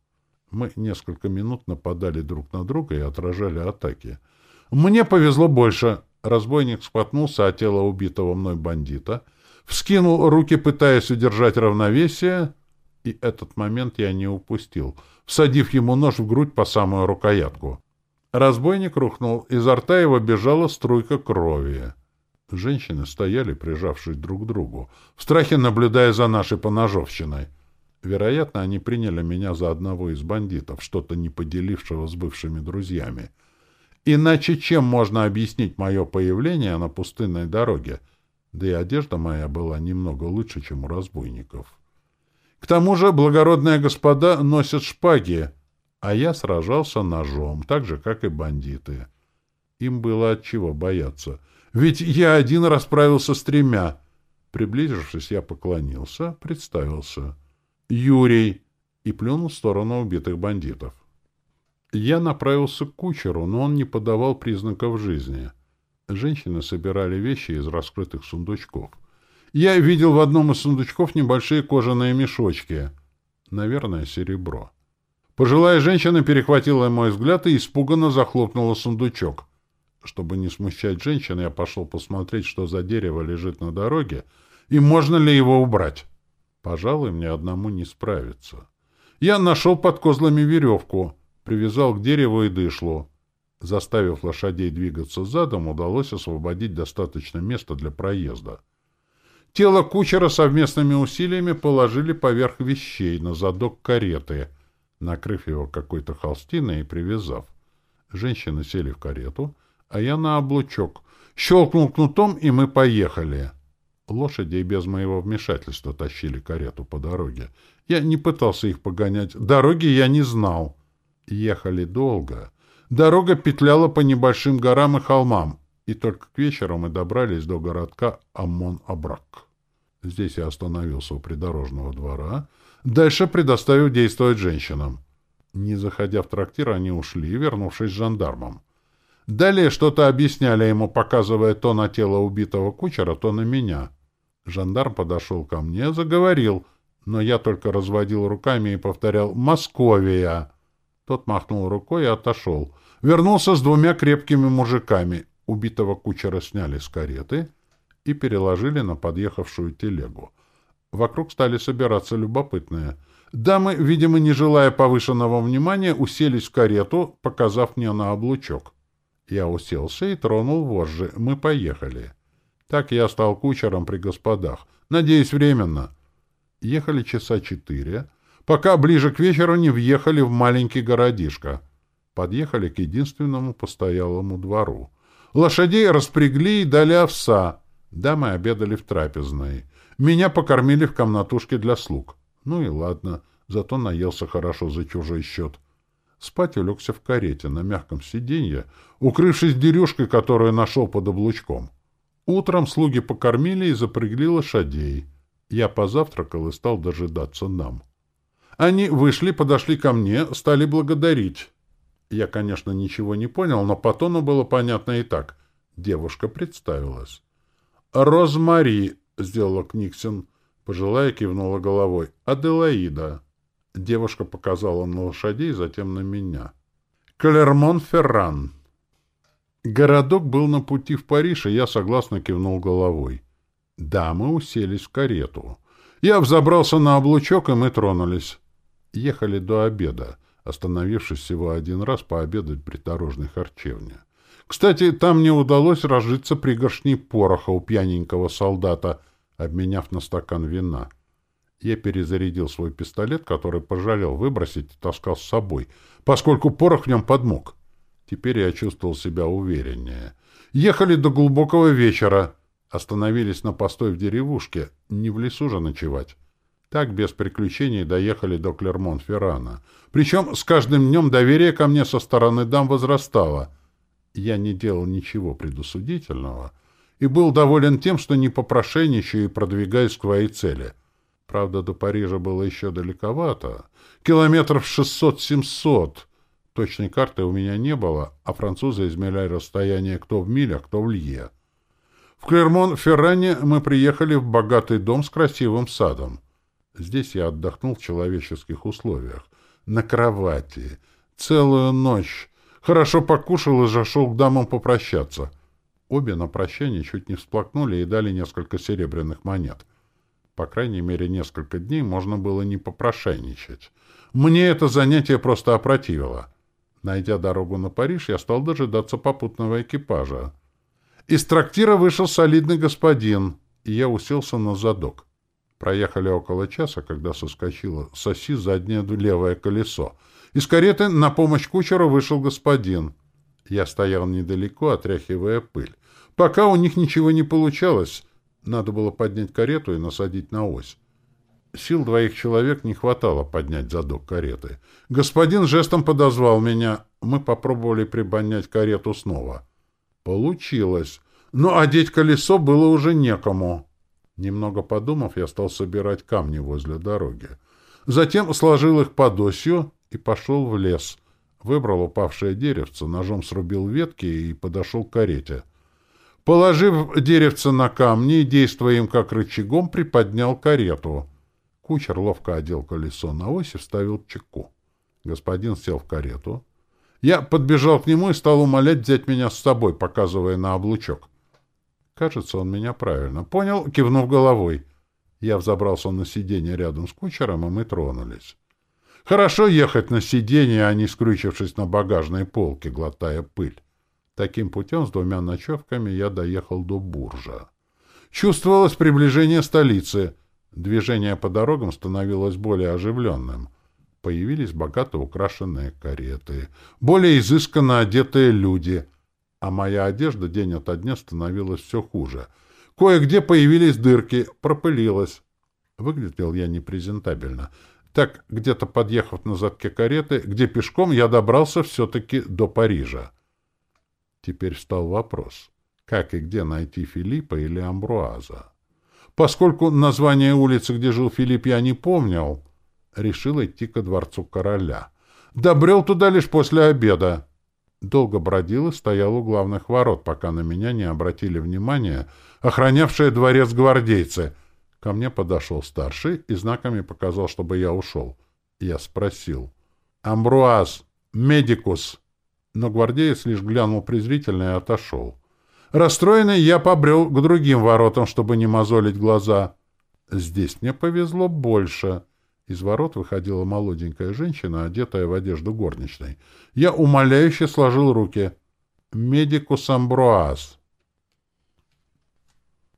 Speaker 1: Мы несколько минут нападали друг на друга и отражали атаки. Мне повезло больше. Разбойник споткнулся от тела убитого мной бандита, вскинул руки, пытаясь удержать равновесие, и этот момент я не упустил, всадив ему нож в грудь по самую рукоятку. Разбойник рухнул, изо рта его бежала струйка крови. Женщины стояли, прижавшись друг к другу, в страхе наблюдая за нашей поножовщиной. Вероятно, они приняли меня за одного из бандитов, что-то не поделившего с бывшими друзьями — Иначе чем можно объяснить мое появление на пустынной дороге? Да и одежда моя была немного лучше, чем у разбойников. К тому же благородные господа носят шпаги, а я сражался ножом, так же, как и бандиты. Им было от чего бояться. Ведь я один расправился с тремя. Приблизившись, я поклонился, представился. «Юрий!» и плюнул в сторону убитых бандитов. Я направился к кучеру, но он не подавал признаков жизни. Женщины собирали вещи из раскрытых сундучков. Я видел в одном из сундучков небольшие кожаные мешочки. Наверное, серебро. Пожилая женщина перехватила мой взгляд и испуганно захлопнула сундучок. Чтобы не смущать женщин, я пошел посмотреть, что за дерево лежит на дороге, и можно ли его убрать. Пожалуй, мне одному не справиться. Я нашел под козлами веревку — привязал к дереву и дышлу. Заставив лошадей двигаться задом, удалось освободить достаточно места для проезда. Тело кучера совместными усилиями положили поверх вещей на задок кареты, накрыв его какой-то холстиной и привязав. Женщины сели в карету, а я на облучок. Щелкнул кнутом, и мы поехали. Лошади без моего вмешательства тащили карету по дороге. Я не пытался их погонять. Дороги я не знал. Ехали долго. Дорога петляла по небольшим горам и холмам, и только к вечеру мы добрались до городка Амон-Абрак. Здесь я остановился у придорожного двора, дальше предоставив действовать женщинам. Не заходя в трактир, они ушли, вернувшись с жандармом. Далее что-то объясняли ему, показывая то на тело убитого кучера, то на меня. Жандарм подошел ко мне, заговорил, но я только разводил руками и повторял «Московия!» Тот махнул рукой и отошел. Вернулся с двумя крепкими мужиками. Убитого кучера сняли с кареты и переложили на подъехавшую телегу. Вокруг стали собираться любопытные. Дамы, видимо, не желая повышенного внимания, уселись в карету, показав мне на облучок. Я уселся и тронул вожжи. Мы поехали. Так я стал кучером при господах. Надеюсь, временно. Ехали часа четыре пока ближе к вечеру не въехали в маленький городишко. Подъехали к единственному постоялому двору. Лошадей распрягли и дали овса. Дамы обедали в трапезной. Меня покормили в комнатушке для слуг. Ну и ладно, зато наелся хорошо за чужой счет. Спать улегся в карете на мягком сиденье, укрывшись дерюшкой, которую нашел под облучком. Утром слуги покормили и запрягли лошадей. Я позавтракал и стал дожидаться нам. Они вышли, подошли ко мне, стали благодарить. Я, конечно, ничего не понял, но по тону было понятно и так. Девушка представилась. «Розмари», — сделала Книксон, пожилая кивнула головой. «Аделаида». Девушка показала на лошадей, затем на меня. «Клермон-Ферран». Городок был на пути в Париж, и я согласно кивнул головой. Да, мы уселись в карету. Я взобрался на облучок, и мы тронулись. Ехали до обеда, остановившись всего один раз пообедать в придорожной харчевне. Кстати, там мне удалось разжиться пригоршней пороха у пьяненького солдата, обменяв на стакан вина. Я перезарядил свой пистолет, который пожалел выбросить и таскал с собой, поскольку порох в нем подмок. Теперь я чувствовал себя увереннее. Ехали до глубокого вечера. Остановились на постой в деревушке. Не в лесу же ночевать. Так без приключений доехали до Клермон-Феррана. Причем с каждым днем доверие ко мне со стороны дам возрастало. Я не делал ничего предусудительного и был доволен тем, что не попрошайничаю и продвигаюсь к своей цели. Правда, до Парижа было еще далековато. Километров шестьсот-семьсот. Точной карты у меня не было, а французы измеряли расстояние кто в милях, кто в лье. В Клермон-Ферране мы приехали в богатый дом с красивым садом. Здесь я отдохнул в человеческих условиях. На кровати. Целую ночь. Хорошо покушал и зашел к дамам попрощаться. Обе на прощание чуть не всплакнули и дали несколько серебряных монет. По крайней мере, несколько дней можно было не попрошайничать. Мне это занятие просто опротивило. Найдя дорогу на Париж, я стал дожидаться попутного экипажа. Из трактира вышел солидный господин, и я уселся на задок. Проехали около часа, когда соскочило с оси заднее левое колесо. Из кареты на помощь кучеру вышел господин. Я стоял недалеко, отряхивая пыль. Пока у них ничего не получалось, надо было поднять карету и насадить на ось. Сил двоих человек не хватало поднять задок кареты. Господин жестом подозвал меня. Мы попробовали прибонять карету снова. Получилось. Но одеть колесо было уже некому. Немного подумав, я стал собирать камни возле дороги. Затем сложил их под осью и пошел в лес. Выбрал упавшее деревце, ножом срубил ветки и подошел к карете. Положив деревце на камни действуя им как рычагом, приподнял карету — Кучер ловко одел колесо на ось и вставил чеку. Господин сел в карету. Я подбежал к нему и стал умолять взять меня с собой, показывая на облучок. Кажется, он меня правильно понял, кивнув головой. Я взобрался на сиденье рядом с кучером, и мы тронулись. Хорошо ехать на сиденье, а не скрючившись на багажной полке, глотая пыль. Таким путем с двумя ночевками я доехал до Буржа. Чувствовалось приближение столицы — Движение по дорогам становилось более оживленным. Появились богато украшенные кареты, более изысканно одетые люди, а моя одежда день ото дня становилась все хуже. Кое-где появились дырки, пропылилась. Выглядел я непрезентабельно. Так, где-то подъехав на задке кареты, где пешком я добрался все-таки до Парижа. Теперь встал вопрос, как и где найти Филиппа или Амбруаза. Поскольку название улицы, где жил Филипп, я не помнил, решил идти ко дворцу короля. Добрел туда лишь после обеда. Долго бродил и стоял у главных ворот, пока на меня не обратили внимания охранявшие дворец гвардейцы. Ко мне подошел старший и знаками показал, чтобы я ушел. Я спросил. «Амбруаз! Медикус!» Но гвардеец лишь глянул презрительно и отошел. Расстроенный я побрел к другим воротам, чтобы не мозолить глаза. Здесь мне повезло больше. Из ворот выходила молоденькая женщина, одетая в одежду горничной. Я умоляюще сложил руки. «Медикус Амбруаз»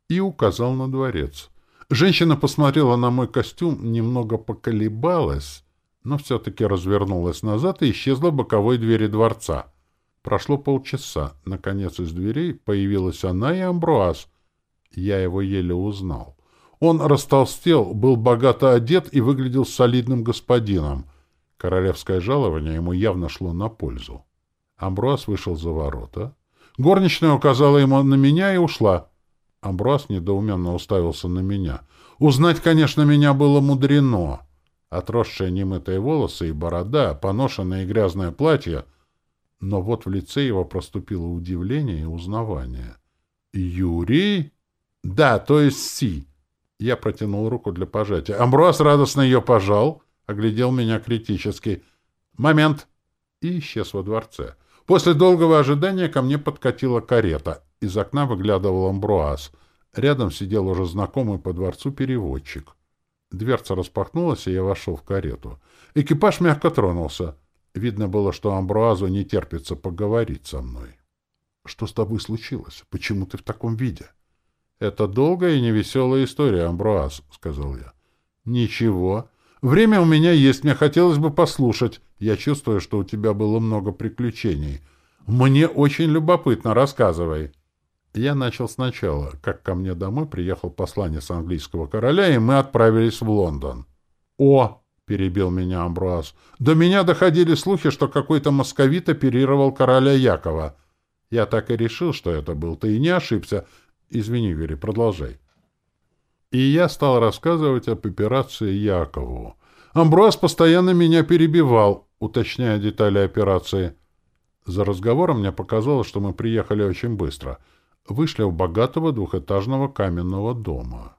Speaker 1: и указал на дворец. Женщина посмотрела на мой костюм, немного поколебалась, но все-таки развернулась назад и исчезла в боковой двери дворца. Прошло полчаса. Наконец из дверей появилась она и Амбруаз. Я его еле узнал. Он растолстел, был богато одет и выглядел солидным господином. Королевское жалование ему явно шло на пользу. Амбруаз вышел за ворота. Горничная указала ему на меня и ушла. Амбруаз недоуменно уставился на меня. Узнать, конечно, меня было мудрено. Отросшие немытые волосы и борода, поношенное и грязное платье — Но вот в лице его проступило удивление и узнавание. «Юрий?» «Да, то есть Си». Я протянул руку для пожатия. Амброс радостно ее пожал, оглядел меня критически. «Момент!» И исчез во дворце. После долгого ожидания ко мне подкатила карета. Из окна выглядывал Амбруаз. Рядом сидел уже знакомый по дворцу переводчик. Дверца распахнулась, и я вошел в карету. Экипаж мягко тронулся. Видно было, что Амбруазу не терпится поговорить со мной. — Что с тобой случилось? Почему ты в таком виде? — Это долгая и невеселая история, Амбруаз, — сказал я. — Ничего. Время у меня есть, мне хотелось бы послушать. Я чувствую, что у тебя было много приключений. Мне очень любопытно, рассказывай. Я начал сначала, как ко мне домой приехал посланец английского короля, и мы отправились в Лондон. «О!» — перебил меня Амбруаз. «До меня доходили слухи, что какой-то московит оперировал короля Якова. Я так и решил, что это был. Ты и не ошибся. Извини, Вери, продолжай». И я стал рассказывать об операции Якову. Амбруаз постоянно меня перебивал, уточняя детали операции. За разговором мне показалось, что мы приехали очень быстро — вышли у богатого двухэтажного каменного дома.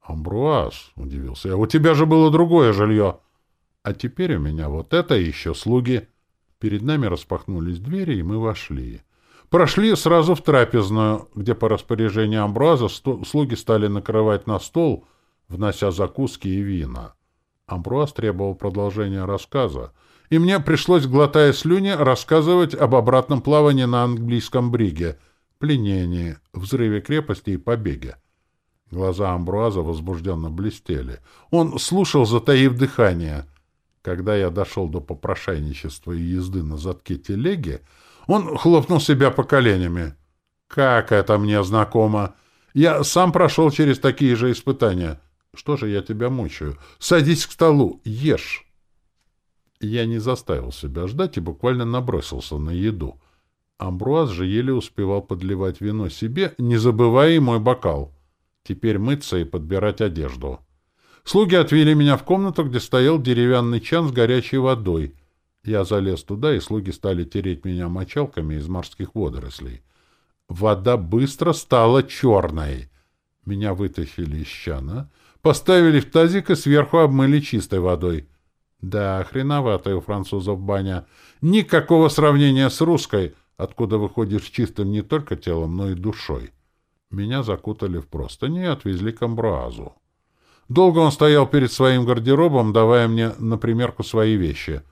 Speaker 1: «Амбруаз», — удивился я, — «у тебя же было другое жилье». «А теперь у меня вот это и еще слуги». Перед нами распахнулись двери, и мы вошли. Прошли сразу в трапезную, где по распоряжению Амбруаза слуги стали накрывать на стол, внося закуски и вина. Амбруаз требовал продолжения рассказа, и мне пришлось, глотая слюни, рассказывать об обратном плавании на английском бриге — пленении, взрыве крепости и побеге. Глаза Амбруаза возбужденно блестели. Он слушал, затаив дыхание. Когда я дошел до попрошайничества и езды на задке телеги, он хлопнул себя по коленями. «Как это мне знакомо! Я сам прошел через такие же испытания. Что же я тебя мучаю? Садись к столу, ешь!» Я не заставил себя ждать и буквально набросился на еду — Амбруаз же еле успевал подливать вино себе, не забывая и мой бокал. Теперь мыться и подбирать одежду. Слуги отвели меня в комнату, где стоял деревянный чан с горячей водой. Я залез туда, и слуги стали тереть меня мочалками из морских водорослей. Вода быстро стала черной. Меня вытащили из чана, поставили в тазик и сверху обмыли чистой водой. Да, хреноватая у французов баня. Никакого сравнения с русской — откуда выходишь чистым не только телом, но и душой. Меня закутали в простыни и отвезли к Амбруазу. Долго он стоял перед своим гардеробом, давая мне на примерку свои вещи.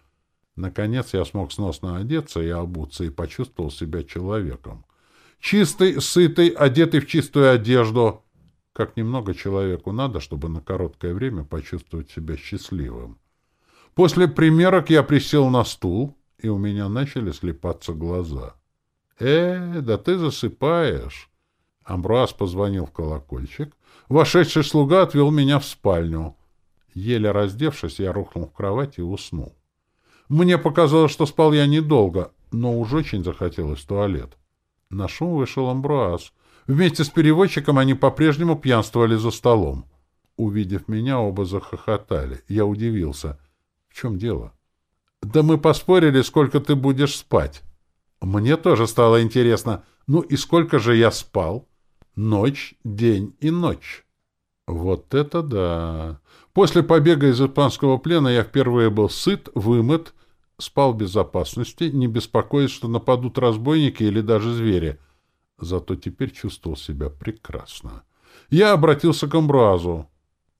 Speaker 1: Наконец я смог сносно одеться и обуться, и почувствовал себя человеком. Чистый, сытый, одетый в чистую одежду. Как немного человеку надо, чтобы на короткое время почувствовать себя счастливым. После примерок я присел на стул, и у меня начали слепаться глаза. «Э, да ты засыпаешь!» Амбруаз позвонил в колокольчик. Вошедший слуга отвел меня в спальню. Еле раздевшись, я рухнул в кровать и уснул. Мне показалось, что спал я недолго, но уж очень захотелось в туалет. На шум вышел Амбруаз. Вместе с переводчиком они по-прежнему пьянствовали за столом. Увидев меня, оба захохотали. Я удивился. В чем дело? — Да мы поспорили, сколько ты будешь спать. Мне тоже стало интересно. Ну и сколько же я спал? Ночь, день и ночь. Вот это да! После побега из испанского плена я впервые был сыт, вымыт, спал в безопасности, не беспокоясь, что нападут разбойники или даже звери. Зато теперь чувствовал себя прекрасно. Я обратился к Амбруазу.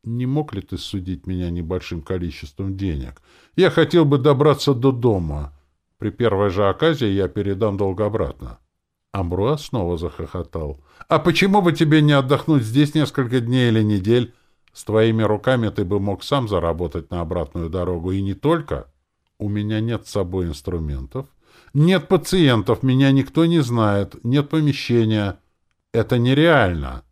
Speaker 1: «Не мог ли ты судить меня небольшим количеством денег? Я хотел бы добраться до дома». При первой же оказии я передам долг обратно. Амбруаз снова захохотал. «А почему бы тебе не отдохнуть здесь несколько дней или недель? С твоими руками ты бы мог сам заработать на обратную дорогу, и не только. У меня нет с собой инструментов, нет пациентов, меня никто не знает, нет помещения. Это нереально.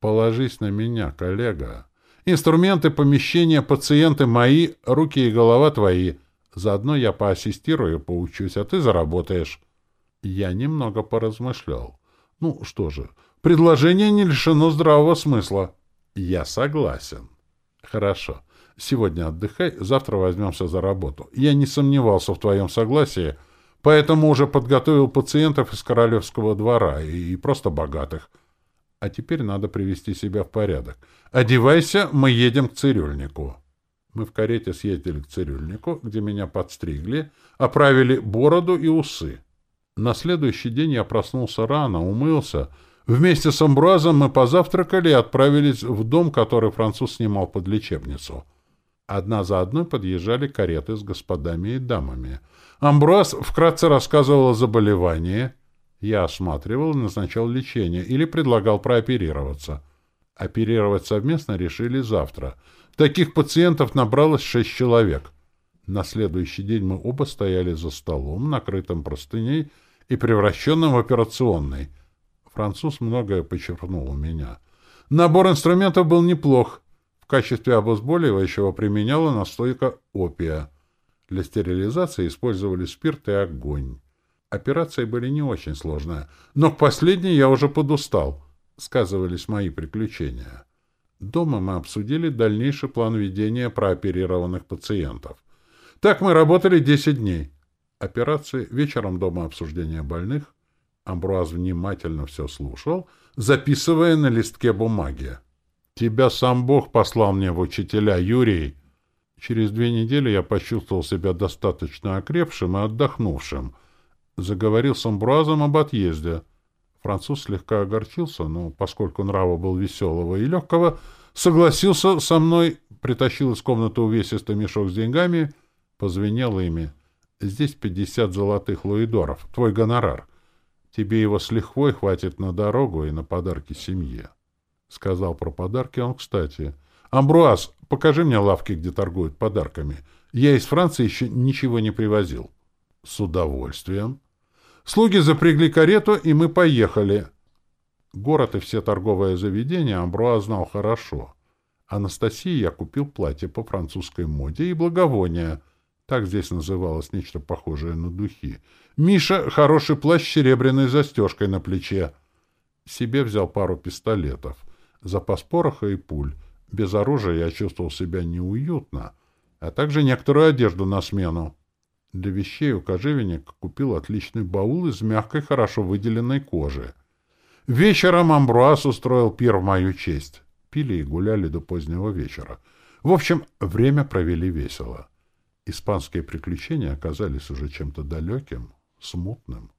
Speaker 1: Положись на меня, коллега. Инструменты, помещения, пациенты мои, руки и голова твои — Заодно я поассистирую, поучусь, а ты заработаешь. Я немного поразмышлял. Ну, что же, предложение не лишено здравого смысла. Я согласен. Хорошо. Сегодня отдыхай, завтра возьмемся за работу. Я не сомневался в твоем согласии, поэтому уже подготовил пациентов из королевского двора и просто богатых. А теперь надо привести себя в порядок. Одевайся, мы едем к цирюльнику. Мы в карете съездили к цирюльнику, где меня подстригли, оправили бороду и усы. На следующий день я проснулся рано, умылся. Вместе с Амбруазом мы позавтракали и отправились в дом, который француз снимал под лечебницу. Одна за одной подъезжали кареты с господами и дамами. Амбруаз вкратце рассказывал о заболевании. Я осматривал и назначал лечение или предлагал прооперироваться. Оперировать совместно решили завтра. Таких пациентов набралось шесть человек. На следующий день мы оба стояли за столом, накрытым простыней и превращенным в операционный. Француз многое почерпнул у меня. Набор инструментов был неплох. В качестве обезболивающего применяла настойка опия. Для стерилизации использовали спирт и огонь. Операции были не очень сложные, но к последней я уже подустал. Сказывались мои приключения. Дома мы обсудили дальнейший план ведения прооперированных пациентов. Так мы работали 10 дней. Операции, вечером дома обсуждения больных. Амбруаз внимательно все слушал, записывая на листке бумаги. Тебя сам Бог послал мне в учителя, Юрий. Через две недели я почувствовал себя достаточно окрепшим и отдохнувшим. Заговорил с Амбруазом об отъезде. Француз слегка огорчился, но поскольку нрава был веселого и легкого, согласился со мной, притащил из комнаты увесистый мешок с деньгами, позвенел ими. Здесь пятьдесят золотых луидоров, твой гонорар. Тебе его с лихвой хватит на дорогу и на подарки семье. Сказал про подарки он, кстати. «Амбруаз, покажи мне лавки, где торгуют подарками. Я из Франции еще ничего не привозил». «С удовольствием». Слуги запрягли карету, и мы поехали. Город и все торговые заведения Амбруаз знал хорошо. Анастасии я купил платье по французской моде и благовония. Так здесь называлось нечто похожее на духи. Миша — хороший плащ с серебряной застежкой на плече. Себе взял пару пистолетов — запас пороха и пуль. Без оружия я чувствовал себя неуютно, а также некоторую одежду на смену. Для вещей у кожевенника купил отличный баул из мягкой, хорошо выделенной кожи. Вечером Амбруас устроил пир в мою честь. Пили и гуляли до позднего вечера. В общем, время провели весело. Испанские приключения оказались уже чем-то далеким, смутным.